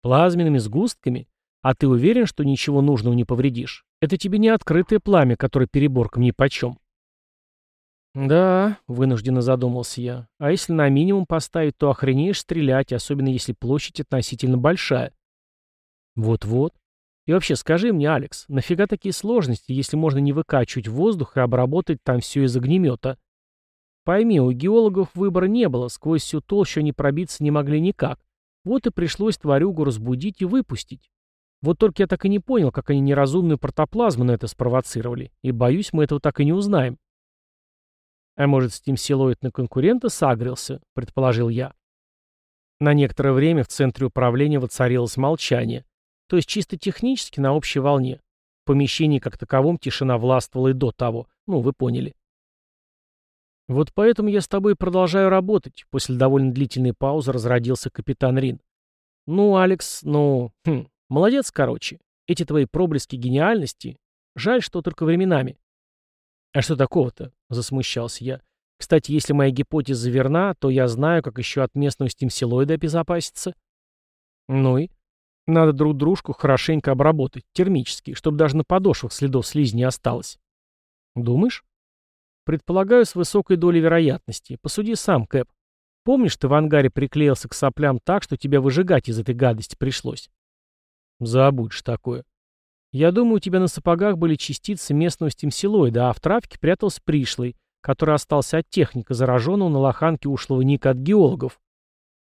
Плазменными сгустками? А ты уверен, что ничего нужного не повредишь? Это тебе не открытое пламя, которое переборком нипочем. «Да», — вынужденно задумался я. «А если на минимум поставить, то охренеешь стрелять, особенно если площадь относительно большая». «Вот-вот. И вообще, скажи мне, Алекс, нафига такие сложности, если можно не выкачивать воздух и обработать там все из огнемета? Пойми, у геологов выбора не было, сквозь всю толщу они пробиться не могли никак. Вот и пришлось тварюгу разбудить и выпустить. Вот только я так и не понял, как они неразумную протоплазму на это спровоцировали, и боюсь, мы этого так и не узнаем». А может, стимсилоид на конкурента сагрился, предположил я. На некоторое время в центре управления воцарилось молчание. То есть чисто технически на общей волне. В помещении как таковом тишина властвовала и до того. Ну, вы поняли. Вот поэтому я с тобой продолжаю работать. После довольно длительной паузы разродился капитан Рин. Ну, Алекс, ну, хм, молодец, короче. Эти твои проблески гениальности. Жаль, что только временами. «А что такого-то?» — засмущался я. «Кстати, если моя гипотеза верна, то я знаю, как еще от местного стимсилоида обезопаситься». «Ну и?» «Надо друг дружку хорошенько обработать, термически, чтобы даже на подошвах следов слизи не осталось». «Думаешь?» «Предполагаю, с высокой долей вероятности. Посуди сам, Кэп. Помнишь, ты в ангаре приклеился к соплям так, что тебя выжигать из этой гадости пришлось?» «Забудешь такое. Я думаю, у тебя на сапогах были частицы местного стимсилоида, а в травке прятался пришлый, который остался от техника, зараженного на лоханке ушлого ника от геологов.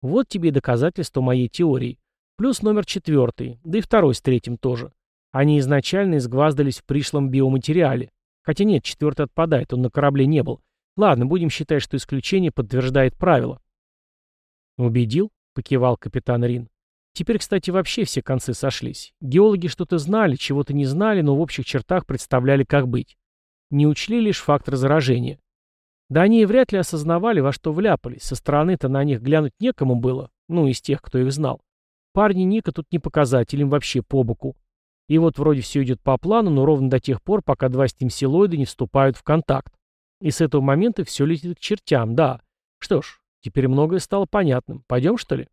Вот тебе и доказательство моей теории. Плюс номер четвертый, да и второй с третьим тоже. Они изначально изгваздались в пришлом биоматериале. Хотя нет, четвертый отпадает, он на корабле не был. Ладно, будем считать, что исключение подтверждает правило. Убедил? Покивал капитан Рин. Теперь, кстати, вообще все концы сошлись. Геологи что-то знали, чего-то не знали, но в общих чертах представляли, как быть. Не учли лишь фактор заражения. Да они и вряд ли осознавали, во что вляпались. Со стороны-то на них глянуть некому было, ну, из тех, кто их знал. Парни Ника тут не показатель, им вообще по боку. И вот вроде все идет по плану, но ровно до тех пор, пока два стимсилоида не вступают в контакт. И с этого момента все летит к чертям, да. Что ж, теперь многое стало понятным. Пойдем, что ли?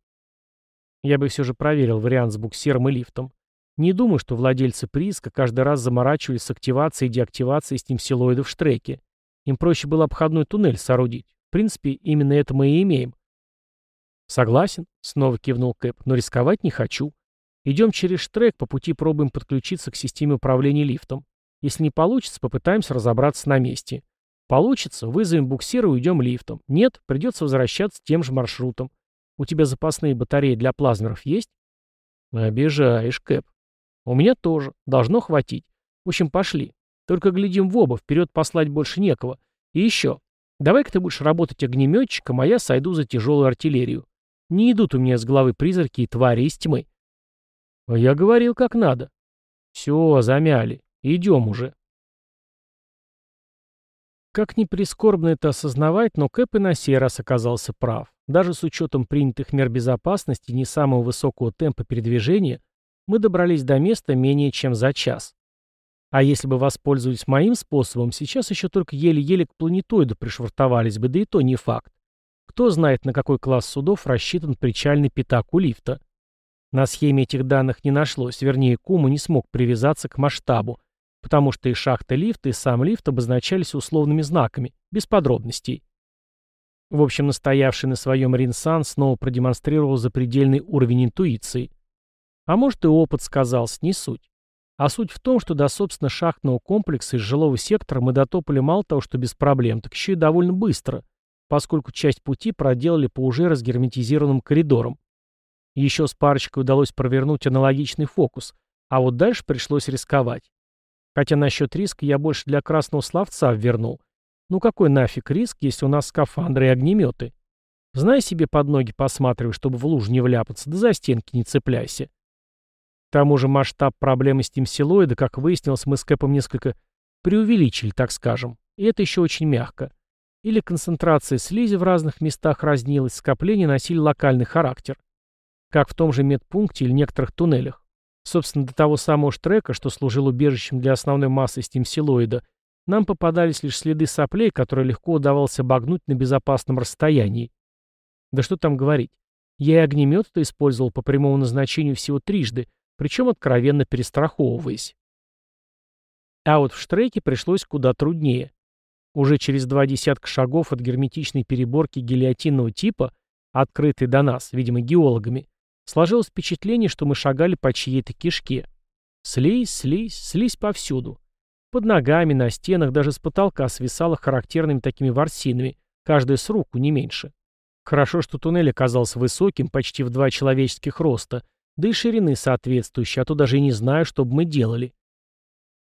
Я бы все же проверил вариант с буксиром и лифтом. Не думаю, что владельцы прииска каждый раз заморачивались с активацией и деактивацией стимсилоидов в штреке. Им проще было обходной туннель соорудить. В принципе, именно это мы и имеем. Согласен, снова кивнул Кэп, но рисковать не хочу. Идем через штрек, по пути пробуем подключиться к системе управления лифтом. Если не получится, попытаемся разобраться на месте. Получится, вызовем буксир и уйдем лифтом. Нет, придется возвращаться тем же маршрутом. У тебя запасные батареи для плазмеров есть? Обижаешь, Кэп. У меня тоже. Должно хватить. В общем, пошли. Только глядим в оба, вперед послать больше некого. И еще. Давай-ка ты будешь работать огнеметчиком, а я сойду за тяжелую артиллерию. Не идут у меня с головы призраки и твари из тьмы. А я говорил, как надо. Все, замяли. Идем уже. Как ни прискорбно это осознавать, но Кэп и на сей раз оказался прав. Даже с учетом принятых мер безопасности и не самого высокого темпа передвижения, мы добрались до места менее чем за час. А если бы воспользовались моим способом, сейчас еще только еле-еле к планетоиду пришвартовались бы, да и то не факт. Кто знает, на какой класс судов рассчитан причальный пятак у лифта. На схеме этих данных не нашлось, вернее, Кума не смог привязаться к масштабу, потому что и шахта лифта, и сам лифт обозначались условными знаками, без подробностей. В общем, настоявший на своем Ринсан снова продемонстрировал запредельный уровень интуиции. А может и опыт сказался, не суть. А суть в том, что до, собственно, шахтного комплекса из жилого сектора мы дотопали мало того, что без проблем, так еще и довольно быстро, поскольку часть пути проделали по уже разгерметизированным коридорам. Еще с парочкой удалось провернуть аналогичный фокус, а вот дальше пришлось рисковать. Хотя насчет риска я больше для красного словца ввернул. Ну какой нафиг риск, если у нас скафандры и огнеметы? Знай себе под ноги посматривай, чтобы в лужу не вляпаться, да за стенки не цепляйся. К тому же масштаб проблемы стимсилоида, как выяснилось, мы с Кэпом несколько преувеличили, так скажем. И это еще очень мягко. Или концентрация слизи в разных местах разнилась, скопления носили локальный характер. Как в том же медпункте или некоторых туннелях. Собственно, до того самого штрека, что служил убежищем для основной массы стимсилоида, нам попадались лишь следы соплей, которые легко удавалось обогнуть на безопасном расстоянии. Да что там говорить. Я и огнемет-то использовал по прямому назначению всего трижды, причем откровенно перестраховываясь. А вот в штреке пришлось куда труднее. Уже через два десятка шагов от герметичной переборки гильотинного типа, открытой до нас, видимо, геологами, сложилось впечатление, что мы шагали по чьей-то кишке. Слизь, слизь, слизь повсюду. Под ногами, на стенах, даже с потолка свисало характерными такими ворсинами, каждая с руку, не меньше. Хорошо, что туннель оказался высоким, почти в два человеческих роста, да и ширины соответствующей, а то даже и не знаю, что бы мы делали.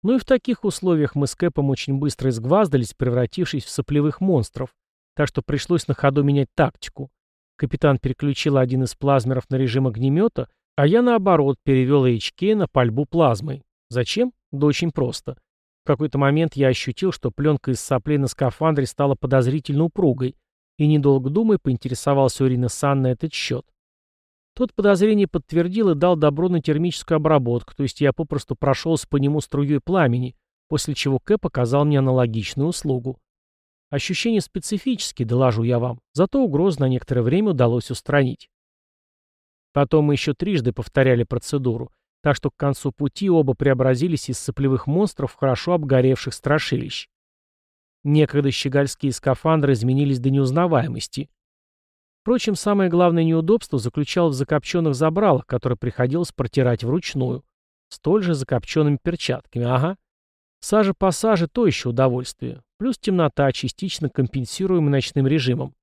Ну и в таких условиях мы с Кэпом очень быстро изгваздались, превратившись в соплевых монстров, так что пришлось на ходу менять тактику. Капитан переключил один из плазмеров на режим огнемета, а я, наоборот, перевел HK на пальбу плазмой. Зачем? Да очень просто. В какой-то момент я ощутил, что пленка из соплей на скафандре стала подозрительно упругой, и, недолго думая, поинтересовался у Ирины Сан на этот счет. Тот подозрение подтвердил и дал добро на термическую обработку, то есть я попросту прошелся по нему струей пламени, после чего Кэп оказал мне аналогичную услугу. Ощущения специфические, доложу я вам, зато угрозу на некоторое время удалось устранить. Потом мы еще трижды повторяли процедуру, так что к концу пути оба преобразились из соплевых монстров в хорошо обгоревших страшилищ. Некогда щегольские скафандры изменились до неузнаваемости. Впрочем, самое главное неудобство заключалось в закопченных забралах, которые приходилось протирать вручную. Столь же закопченными перчатками, ага. Сажа по саже – то еще удовольствие. Плюс темнота, частично компенсируемая ночным режимом.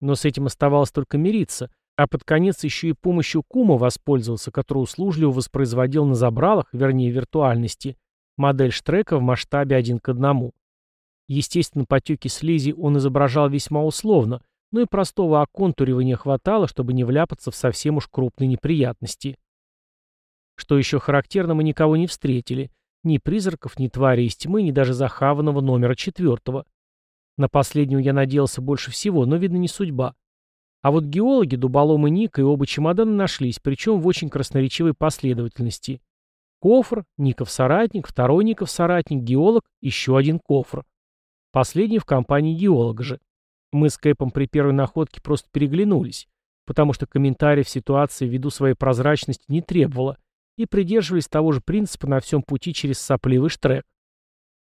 Но с этим оставалось только мириться, а под конец еще и помощью кума воспользовался, который услужливо воспроизводил на забралах, вернее виртуальности, Модель штрека в масштабе один к одному. Естественно, потеки слизи он изображал весьма условно, но и простого оконтуривания хватало, чтобы не вляпаться в совсем уж крупные неприятности. Что еще характерно, мы никого не встретили. Ни призраков, ни твари из тьмы, ни даже захаванного номера четвертого. На последнего я надеялся больше всего, но, видно, не судьба. А вот геологи, Дуболом и Ник и оба чемодана нашлись, причем в очень красноречивой последовательности. Кофр, Ников соратник, второй Ников соратник, геолог, еще один кофр. Последний в компании геолога же. Мы с Кэпом при первой находке просто переглянулись, потому что комментариев ситуации ввиду своей прозрачности не требовало, и придерживались того же принципа на всем пути через сопливый штрек.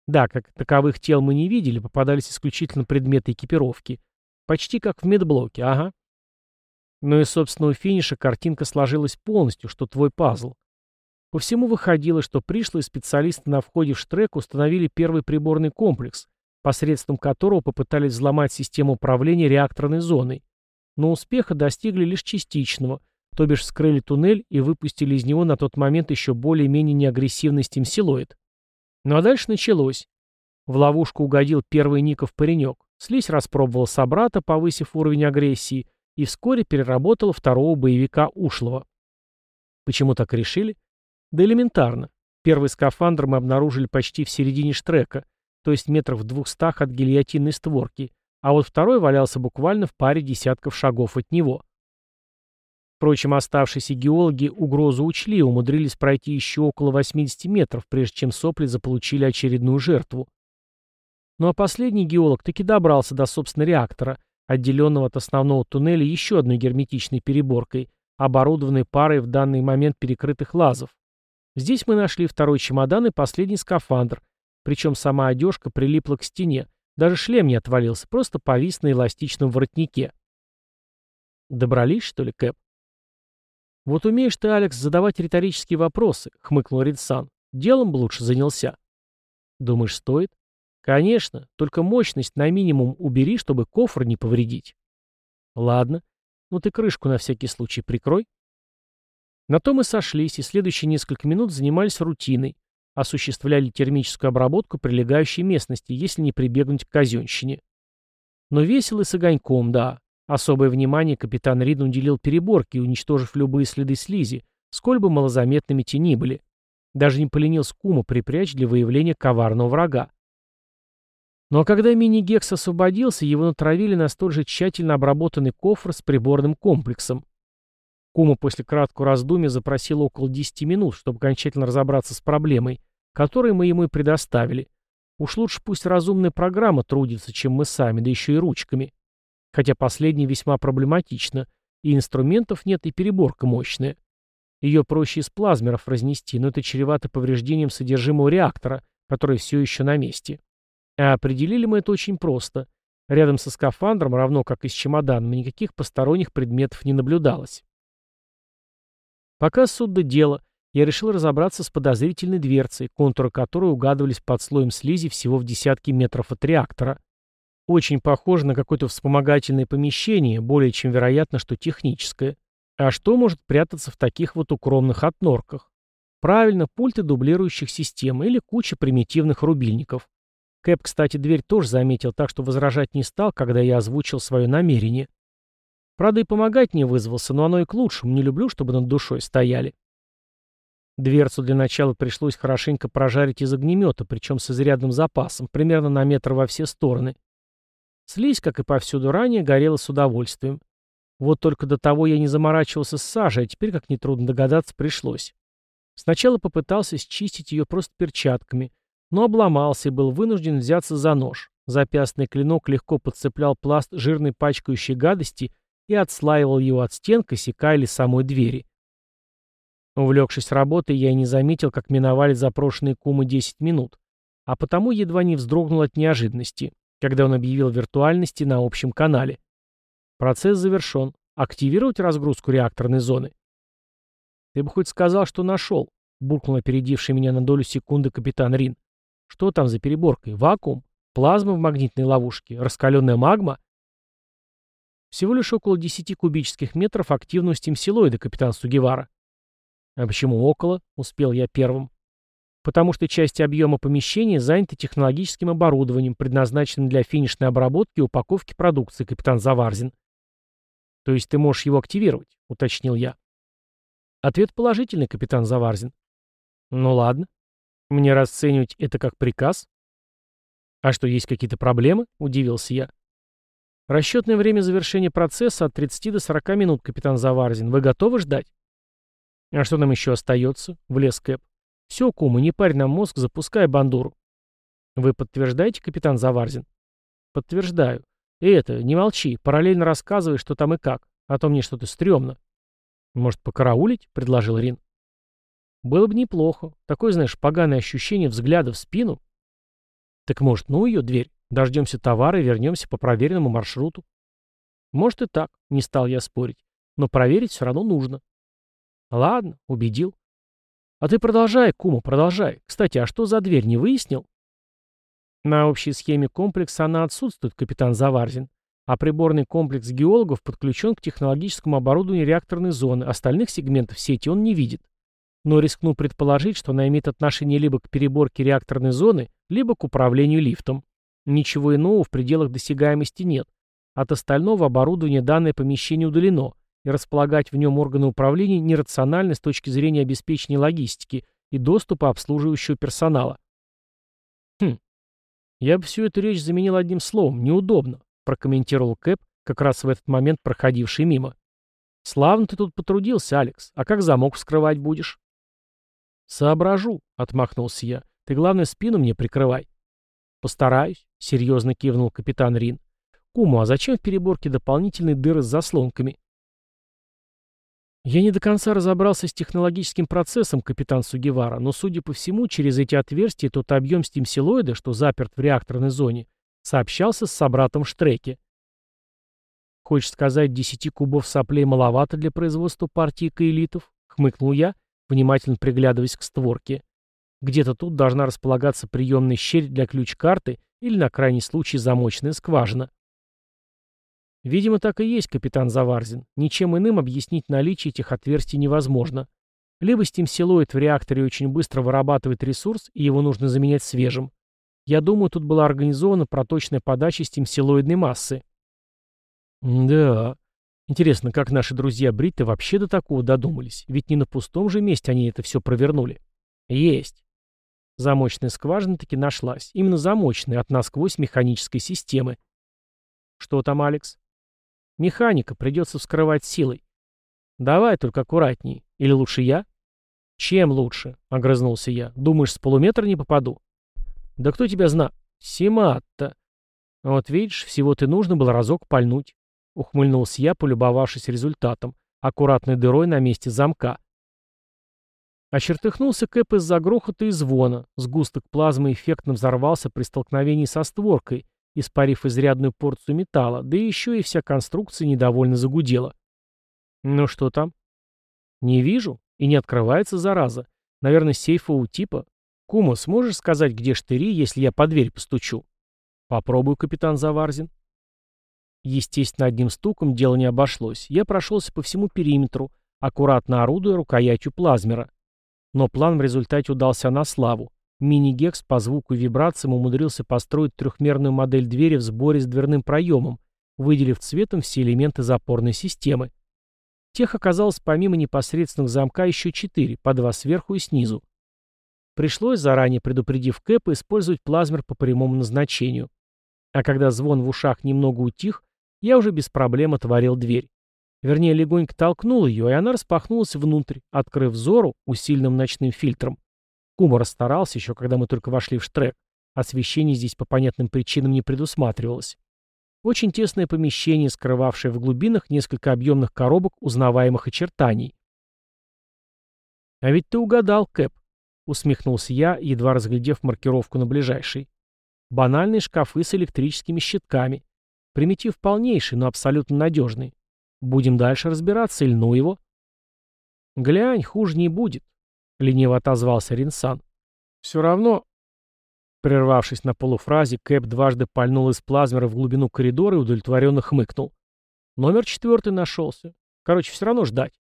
Да, как таковых тел мы не видели, попадались исключительно предметы экипировки. Почти как в медблоке, ага. Но и собственного финиша картинка сложилась полностью, что твой пазл. По всему выходило, что пришлые специалисты на входе в штрек установили первый приборный комплекс, посредством которого попытались взломать систему управления реакторной зоной, но успеха достигли лишь частичного, то бишь вскрыли туннель и выпустили из него на тот момент еще более-менее неагрессивный стимсилоид. Ну а дальше началось. В ловушку угодил первый Ников паренек, слизь распробовал собрата, повысив уровень агрессии, и вскоре переработал второго боевика ушлого. Почему так решили? Да элементарно. Первый скафандр мы обнаружили почти в середине штрека, то есть метров в двухстах от гильотинной створки, а вот второй валялся буквально в паре десятков шагов от него. Впрочем, оставшиеся геологи угрозу учли и умудрились пройти еще около 80 метров, прежде чем сопли заполучили очередную жертву. Ну а последний геолог таки добрался до собственного реактора, отделенного от основного туннеля еще одной герметичной переборкой, оборудованной парой в данный момент перекрытых лазов. Здесь мы нашли второй чемодан и последний скафандр, причем сама одежка прилипла к стене. Даже шлем не отвалился, просто повис на эластичном воротнике. «Добрались, что ли, Кэп?» «Вот умеешь ты, Алекс, задавать риторические вопросы», — хмыкнул Ридсан. «Делом бы лучше занялся». «Думаешь, стоит?» «Конечно, только мощность на минимум убери, чтобы кофр не повредить». «Ладно. Ну ты крышку на всякий случай прикрой». На то мы сошлись, и следующие несколько минут занимались рутиной, осуществляли термическую обработку прилегающей местности, если не прибегнуть к казенщине. Но весело с огоньком, да. Особое внимание капитан Рид уделил переборке, уничтожив любые следы слизи, сколь бы малозаметными те ни были. Даже не поленился кума припрячь для выявления коварного врага. Но когда мини-гекс освободился, его натравили на столь же тщательно обработанный кофр с приборным комплексом. Кума после краткого раздумья запросил около 10 минут, чтобы окончательно разобраться с проблемой, которую мы ему и предоставили. Уж лучше пусть разумная программа трудится, чем мы сами, да еще и ручками. Хотя последнее весьма проблематично. И инструментов нет, и переборка мощная. Ее проще из плазмеров разнести, но это чревато повреждением содержимого реактора, который все еще на месте. А определили мы это очень просто. Рядом со скафандром, равно как и с чемоданом, никаких посторонних предметов не наблюдалось. Пока суд до дела, я решил разобраться с подозрительной дверцей, контуры которой угадывались под слоем слизи всего в десятки метров от реактора. Очень похоже на какое-то вспомогательное помещение, более чем вероятно, что техническое. А что может прятаться в таких вот укромных отнорках? Правильно, пульты дублирующих систем или куча примитивных рубильников. Кэп, кстати, дверь тоже заметил, так что возражать не стал, когда я озвучил свое намерение. Правда, и помогать не вызвался, но оно и к лучшему. Не люблю, чтобы над душой стояли. Дверцу для начала пришлось хорошенько прожарить из огнемета, причем с изрядным запасом, примерно на метр во все стороны. Слизь, как и повсюду ранее, горела с удовольствием. Вот только до того я не заморачивался с сажей, а теперь, как нетрудно догадаться, пришлось. Сначала попытался счистить ее просто перчатками, но обломался и был вынужден взяться за нож. Запястный клинок легко подцеплял пласт жирной пачкающей гадости и отслаивал его от стен, косяка или самой двери. Увлекшись работой, я и не заметил, как миновали запрошенные кумы 10 минут, а потому едва не вздрогнул от неожиданности, когда он объявил виртуальности на общем канале. Процесс завершен. Активировать разгрузку реакторной зоны. «Ты бы хоть сказал, что нашел», — буркнул опередивший меня на долю секунды капитан Рин. «Что там за переборкой? Вакуум? Плазма в магнитной ловушке? Раскаленная магма?» Всего лишь около 10 кубических метров активного стимсилоида, капитан Сугевара. А почему около? Успел я первым. Потому что часть объема помещения занята технологическим оборудованием, предназначенным для финишной обработки и упаковки продукции, капитан Заварзин. То есть ты можешь его активировать, уточнил я. Ответ положительный, капитан Заварзин. Ну ладно. Мне расценивать это как приказ? А что, есть какие-то проблемы? Удивился я. Расчетное время завершения процесса от 30 до 40 минут, капитан Заварзин. Вы готовы ждать? А что нам еще остается? Влез Кэп. Все, кума, не парь нам мозг, запускай бандуру. Вы подтверждаете, капитан Заварзин? Подтверждаю. И это, не молчи, параллельно рассказывай, что там и как, а то мне что-то стрёмно. Может, покараулить? Предложил Рин. Было бы неплохо. Такое, знаешь, поганое ощущение взгляда в спину. Так может, ну ее дверь? Дождемся товара и вернемся по проверенному маршруту. Может и так, не стал я спорить. Но проверить все равно нужно. Ладно, убедил. А ты продолжай, Кума, продолжай. Кстати, а что за дверь, не выяснил? На общей схеме комплекса она отсутствует, капитан Заварзин. А приборный комплекс геологов подключен к технологическому оборудованию реакторной зоны. Остальных сегментов сети он не видит. Но рискну предположить, что она имеет отношение либо к переборке реакторной зоны, либо к управлению лифтом. Ничего иного в пределах досягаемости нет. От остального оборудования данное помещение удалено, и располагать в нем органы управления нерационально с точки зрения обеспечения логистики и доступа обслуживающего персонала. Хм, я бы всю эту речь заменил одним словом «неудобно», прокомментировал Кэп, как раз в этот момент проходивший мимо. «Славно ты тут потрудился, Алекс. А как замок вскрывать будешь?» «Соображу», — отмахнулся я. «Ты, главное, спину мне прикрывай». «Постараюсь», — серьезно кивнул капитан Рин. «Куму, а зачем в переборке дополнительные дыры с заслонками?» Я не до конца разобрался с технологическим процессом, капитан Сугивара, но, судя по всему, через эти отверстия тот объем стимсилоида, что заперт в реакторной зоне, сообщался с собратом штреке. «Хочешь сказать, десяти кубов соплей маловато для производства партии каэлитов?» — хмыкнул я, внимательно приглядываясь к створке. «Где-то тут должна располагаться приемная щель для ключ-карты или, на крайний случай, замочная скважина». Видимо, так и есть, капитан Заварзин. Ничем иным объяснить наличие этих отверстий невозможно. Либо стимсилоид в реакторе очень быстро вырабатывает ресурс, и его нужно заменять свежим. Я думаю, тут была организована проточная подача стимсилоидной массы. Да. Интересно, как наши друзья Бритты вообще до такого додумались? Ведь не на пустом же месте они это все провернули. Есть. Замочная скважина таки нашлась. Именно замочная, от насквозь механической системы. Что там, Алекс? Механика, придется вскрывать силой. Давай только аккуратней. Или лучше я? Чем лучше? Огрызнулся я. Думаешь, с полуметра не попаду? Да кто тебя зна? Симат-то. Вот видишь, всего ты нужно было разок пальнуть. Ухмыльнулся я, полюбовавшись результатом. Аккуратной дырой на месте замка. Очертыхнулся Кэп из-за грохота и звона. Сгусток плазмы эффектно взорвался при столкновении со створкой, испарив изрядную порцию металла, да еще и вся конструкция недовольно загудела. «Ну что там?» «Не вижу. И не открывается, зараза. Наверное, сейфового типа. Кума, сможешь сказать, где штыри, если я под дверь постучу?» «Попробую, капитан Заварзин». Естественно, одним стуком дело не обошлось. Я прошелся по всему периметру, аккуратно орудуя рукоятью плазмера. Но план в результате удался на славу. Мини-гекс по звуку и вибрациям умудрился построить трехмерную модель двери в сборе с дверным проемом, выделив цветом все элементы запорной системы. Тех оказалось помимо непосредственных замка еще четыре, по два сверху и снизу. Пришлось, заранее предупредив Кэпа, использовать плазмер по прямому назначению. А когда звон в ушах немного утих, я уже без проблем отворил дверь. Вернее, легонько толкнул ее, и она распахнулась внутрь, открыв взору усиленным ночным фильтром. Кума расстарался еще, когда мы только вошли в штрек. Освещение здесь по понятным причинам не предусматривалось. Очень тесное помещение, скрывавшее в глубинах несколько объемных коробок узнаваемых очертаний. «А ведь ты угадал, Кэп», — усмехнулся я, едва разглядев маркировку на ближайшей. «Банальные шкафы с электрическими щитками. Примитив полнейший, но абсолютно надежный. Будем дальше разбираться, или ну его?» «Глянь, хуже не будет», — лениво отозвался Ринсан. «Все равно...» Прервавшись на полуфразе, Кэп дважды пальнул из плазмера в глубину коридора и удовлетворенно хмыкнул. Номер четвертый нашелся. Короче, все равно ждать.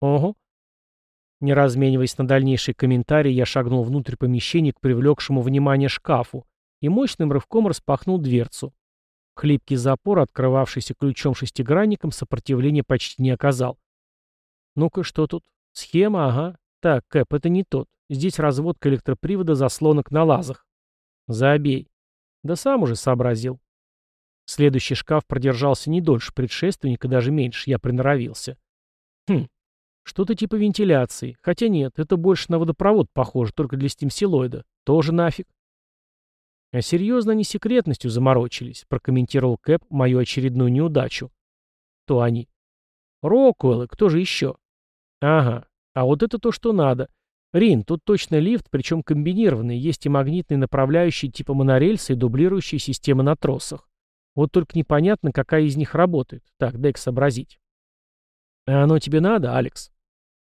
Ого. Не размениваясь на дальнейшие комментарии, я шагнул внутрь помещения к привлекшему внимание шкафу и мощным рывком распахнул дверцу. Хлипкий запор, открывавшийся ключом-шестигранником, сопротивления почти не оказал. «Ну-ка, что тут? Схема, ага. Так, Кэп, это не тот. Здесь разводка электропривода заслонок на лазах. Забей. Да сам уже сообразил. Следующий шкаф продержался не дольше предшественника, даже меньше, я приноровился. Хм, что-то типа вентиляции. Хотя нет, это больше на водопровод похоже, только для стимсилоида. Тоже нафиг. А серьезно они секретностью заморочились, прокомментировал Кэп мою очередную неудачу. То они. Рокуэллы, кто же еще? Ага, а вот это то, что надо. Рин, тут точно лифт, причем комбинированный, есть и магнитные направляющие типа монорельса и дублирующие системы на тросах. Вот только непонятно, какая из них работает. Так, дай-ка сообразить. А оно тебе надо, Алекс?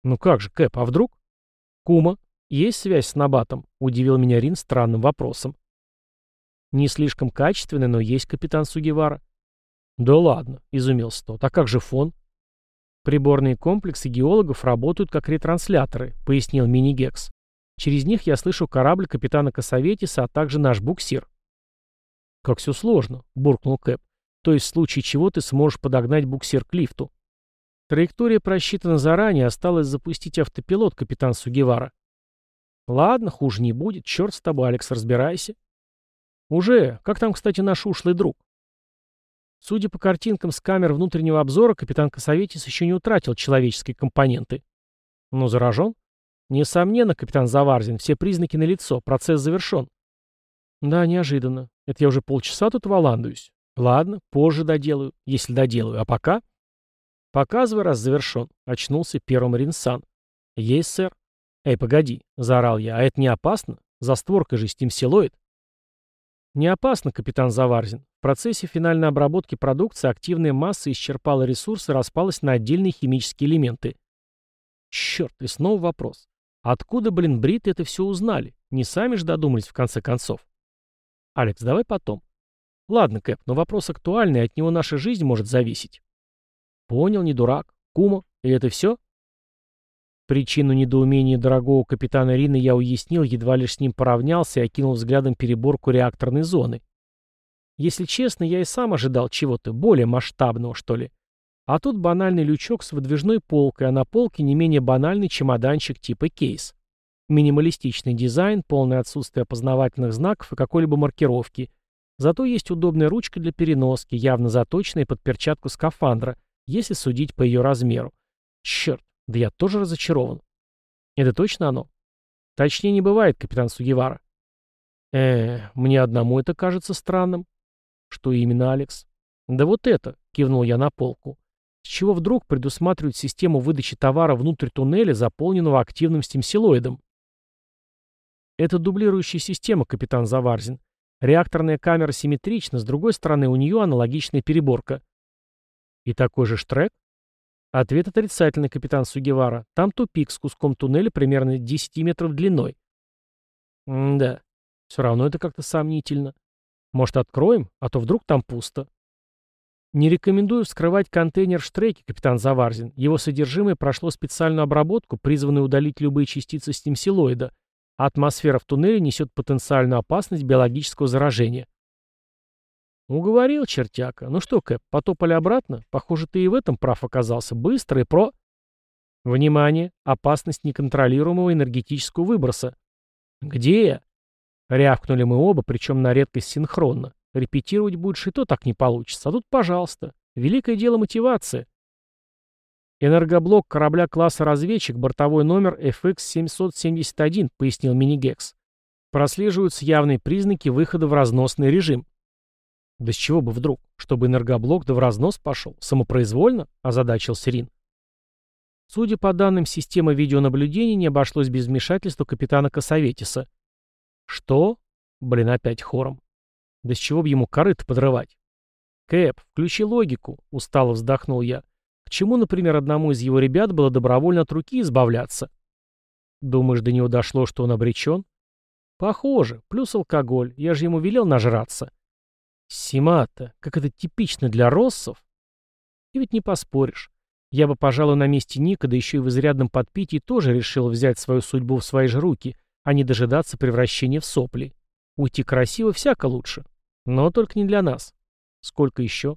Ну как же, Кэп, а вдруг? Кума, есть связь с Набатом? Удивил меня Рин странным вопросом. Не слишком качественный, но есть капитан Сугивара. Да ладно, изумился тот. А как же фон? Приборные комплексы геологов работают как ретрансляторы, пояснил Минигекс. Через них я слышу корабль капитана Косоветиса, а также наш буксир. «Как все сложно», — буркнул Кэп. «То есть в случае чего ты сможешь подогнать буксир к лифту». Траектория просчитана заранее, осталось запустить автопилот, капитан Сугевара. «Ладно, хуже не будет. Черт с тобой, Алекс, разбирайся». «Уже. Как там, кстати, наш ушлый друг?» Судя по картинкам с камер внутреннего обзора, капитан Косоветис еще не утратил человеческие компоненты. Но заражен? Несомненно, капитан Заварзин, все признаки налицо, процесс завершен. Да, неожиданно. Это я уже полчаса тут валандуюсь. Ладно, позже доделаю, если доделаю. А пока? Показывай, раз завершен. Очнулся первым Ринсан. Есть, сэр. Эй, погоди, заорал я. А это не опасно? За створкой же стимсилоид. Не опасно, капитан Заварзин. В процессе финальной обработки продукции активная масса исчерпала ресурсы и распалась на отдельные химические элементы. Черт, и снова вопрос. Откуда, блин, бриты это все узнали? Не сами же додумались в конце концов? Алекс, давай потом. Ладно, Кэп, но вопрос актуальный, от него наша жизнь может зависеть. Понял, не дурак. Кума, и это все? Причину недоумения дорогого капитана Рина я уяснил, едва лишь с ним поравнялся и окинул взглядом переборку реакторной зоны. Если честно, я и сам ожидал чего-то более масштабного, что ли. А тут банальный лючок с выдвижной полкой, а на полке не менее банальный чемоданчик типа кейс. Минималистичный дизайн, полное отсутствие опознавательных знаков и какой-либо маркировки. Зато есть удобная ручка для переноски, явно заточенная под перчатку скафандра, если судить по ее размеру. Черт, да я тоже разочарован. Это точно оно? Точнее не бывает, капитан Сугивара. Э, мне одному это кажется странным. Что именно, Алекс? Да вот это, кивнул я на полку. С чего вдруг предусматривают систему выдачи товара внутрь туннеля, заполненного активным стимсилоидом? Это дублирующая система, капитан Заварзин. Реакторная камера симметрична, с другой стороны у нее аналогичная переборка. И такой же штрек? Ответ отрицательный, капитан Сугевара. Там тупик с куском туннеля примерно 10 метров длиной. М-да. Все равно это как-то сомнительно. Может, откроем? А то вдруг там пусто. Не рекомендую вскрывать контейнер штреки, капитан Заварзин. Его содержимое прошло специальную обработку, призванную удалить любые частицы стимсилоида, а атмосфера в туннеле несет потенциальную опасность биологического заражения. Уговорил чертяка. Ну что, Кэп, потопали обратно? Похоже, ты и в этом прав оказался. Быстро и про... Внимание! Опасность неконтролируемого энергетического выброса. Где? Рявкнули мы оба, причем на редкость синхронно. Репетировать будешь и то так не получится. А тут, пожалуйста. Великое дело мотивация. Энергоблок корабля класса разведчик, бортовой номер FX-771, пояснил Минигекс. Прослеживаются явные признаки выхода в разносный режим. Да с чего бы вдруг? Чтобы энергоблок да в разнос пошел? Самопроизвольно? Озадачил Сирин. Судя по данным системы видеонаблюдения, не обошлось без вмешательства капитана Косоветиса. Что? Блин, опять хором. Да с чего бы ему корыто подрывать? Кэп, включи логику, устало вздохнул я. К чему, например, одному из его ребят было добровольно от руки избавляться? Думаешь, до него дошло, что он обречен? Похоже, плюс алкоголь, я же ему велел нажраться. Симата, как это типично для россов. И ведь не поспоришь. Я бы, пожалуй, на месте Ника, да еще и в изрядном подпитии, тоже решил взять свою судьбу в свои же руки, а не дожидаться превращения в сопли. Уйти красиво всяко лучше. Но только не для нас. Сколько еще?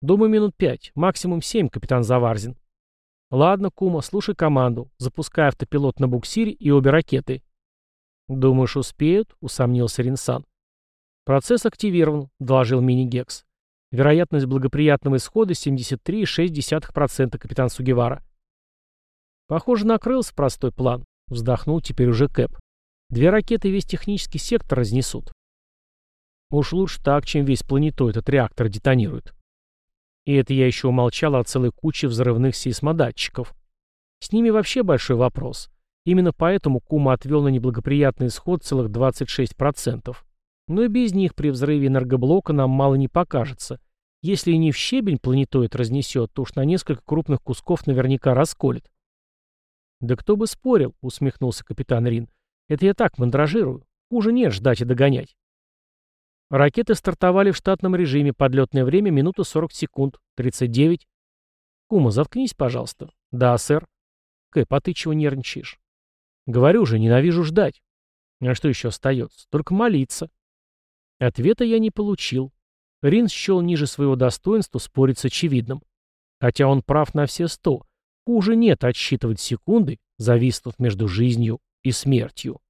Думаю, минут пять, максимум семь, капитан Заварзин. Ладно, Кума, слушай команду. Запускай автопилот на буксире и обе ракеты. Думаешь, успеют? Усомнился Ринсан. Процесс активирован, доложил мини-гекс. Вероятность благоприятного исхода 73,6%, капитан Сугевара. Похоже, накрылся простой план, вздохнул теперь уже Кэп. Две ракеты весь технический сектор разнесут. Уж лучше так, чем весь планетоид этот реактор детонирует. И это я еще умолчал о целой куче взрывных сейсмодатчиков. С ними вообще большой вопрос. Именно поэтому Кума отвел на неблагоприятный исход целых 26%. Но и без них при взрыве энергоблока нам мало не покажется. Если и не в щебень планетоид разнесет, то уж на несколько крупных кусков наверняка расколет. «Да кто бы спорил», — усмехнулся капитан Рин. «Это я так мандражирую. Хуже нет ждать и догонять». Ракеты стартовали в штатном режиме, подлетное время минута 40 секунд, 39. «Кума, заткнись, пожалуйста». «Да, сэр». «Кэп, а ты чего нервничаешь?» «Говорю же, ненавижу ждать». «А что еще остается? Только молиться». Ответа я не получил. Рин счел ниже своего достоинства спорить с очевидным. Хотя он прав на все сто. Хуже нет отсчитывать секунды, зависнув между жизнью и смертью.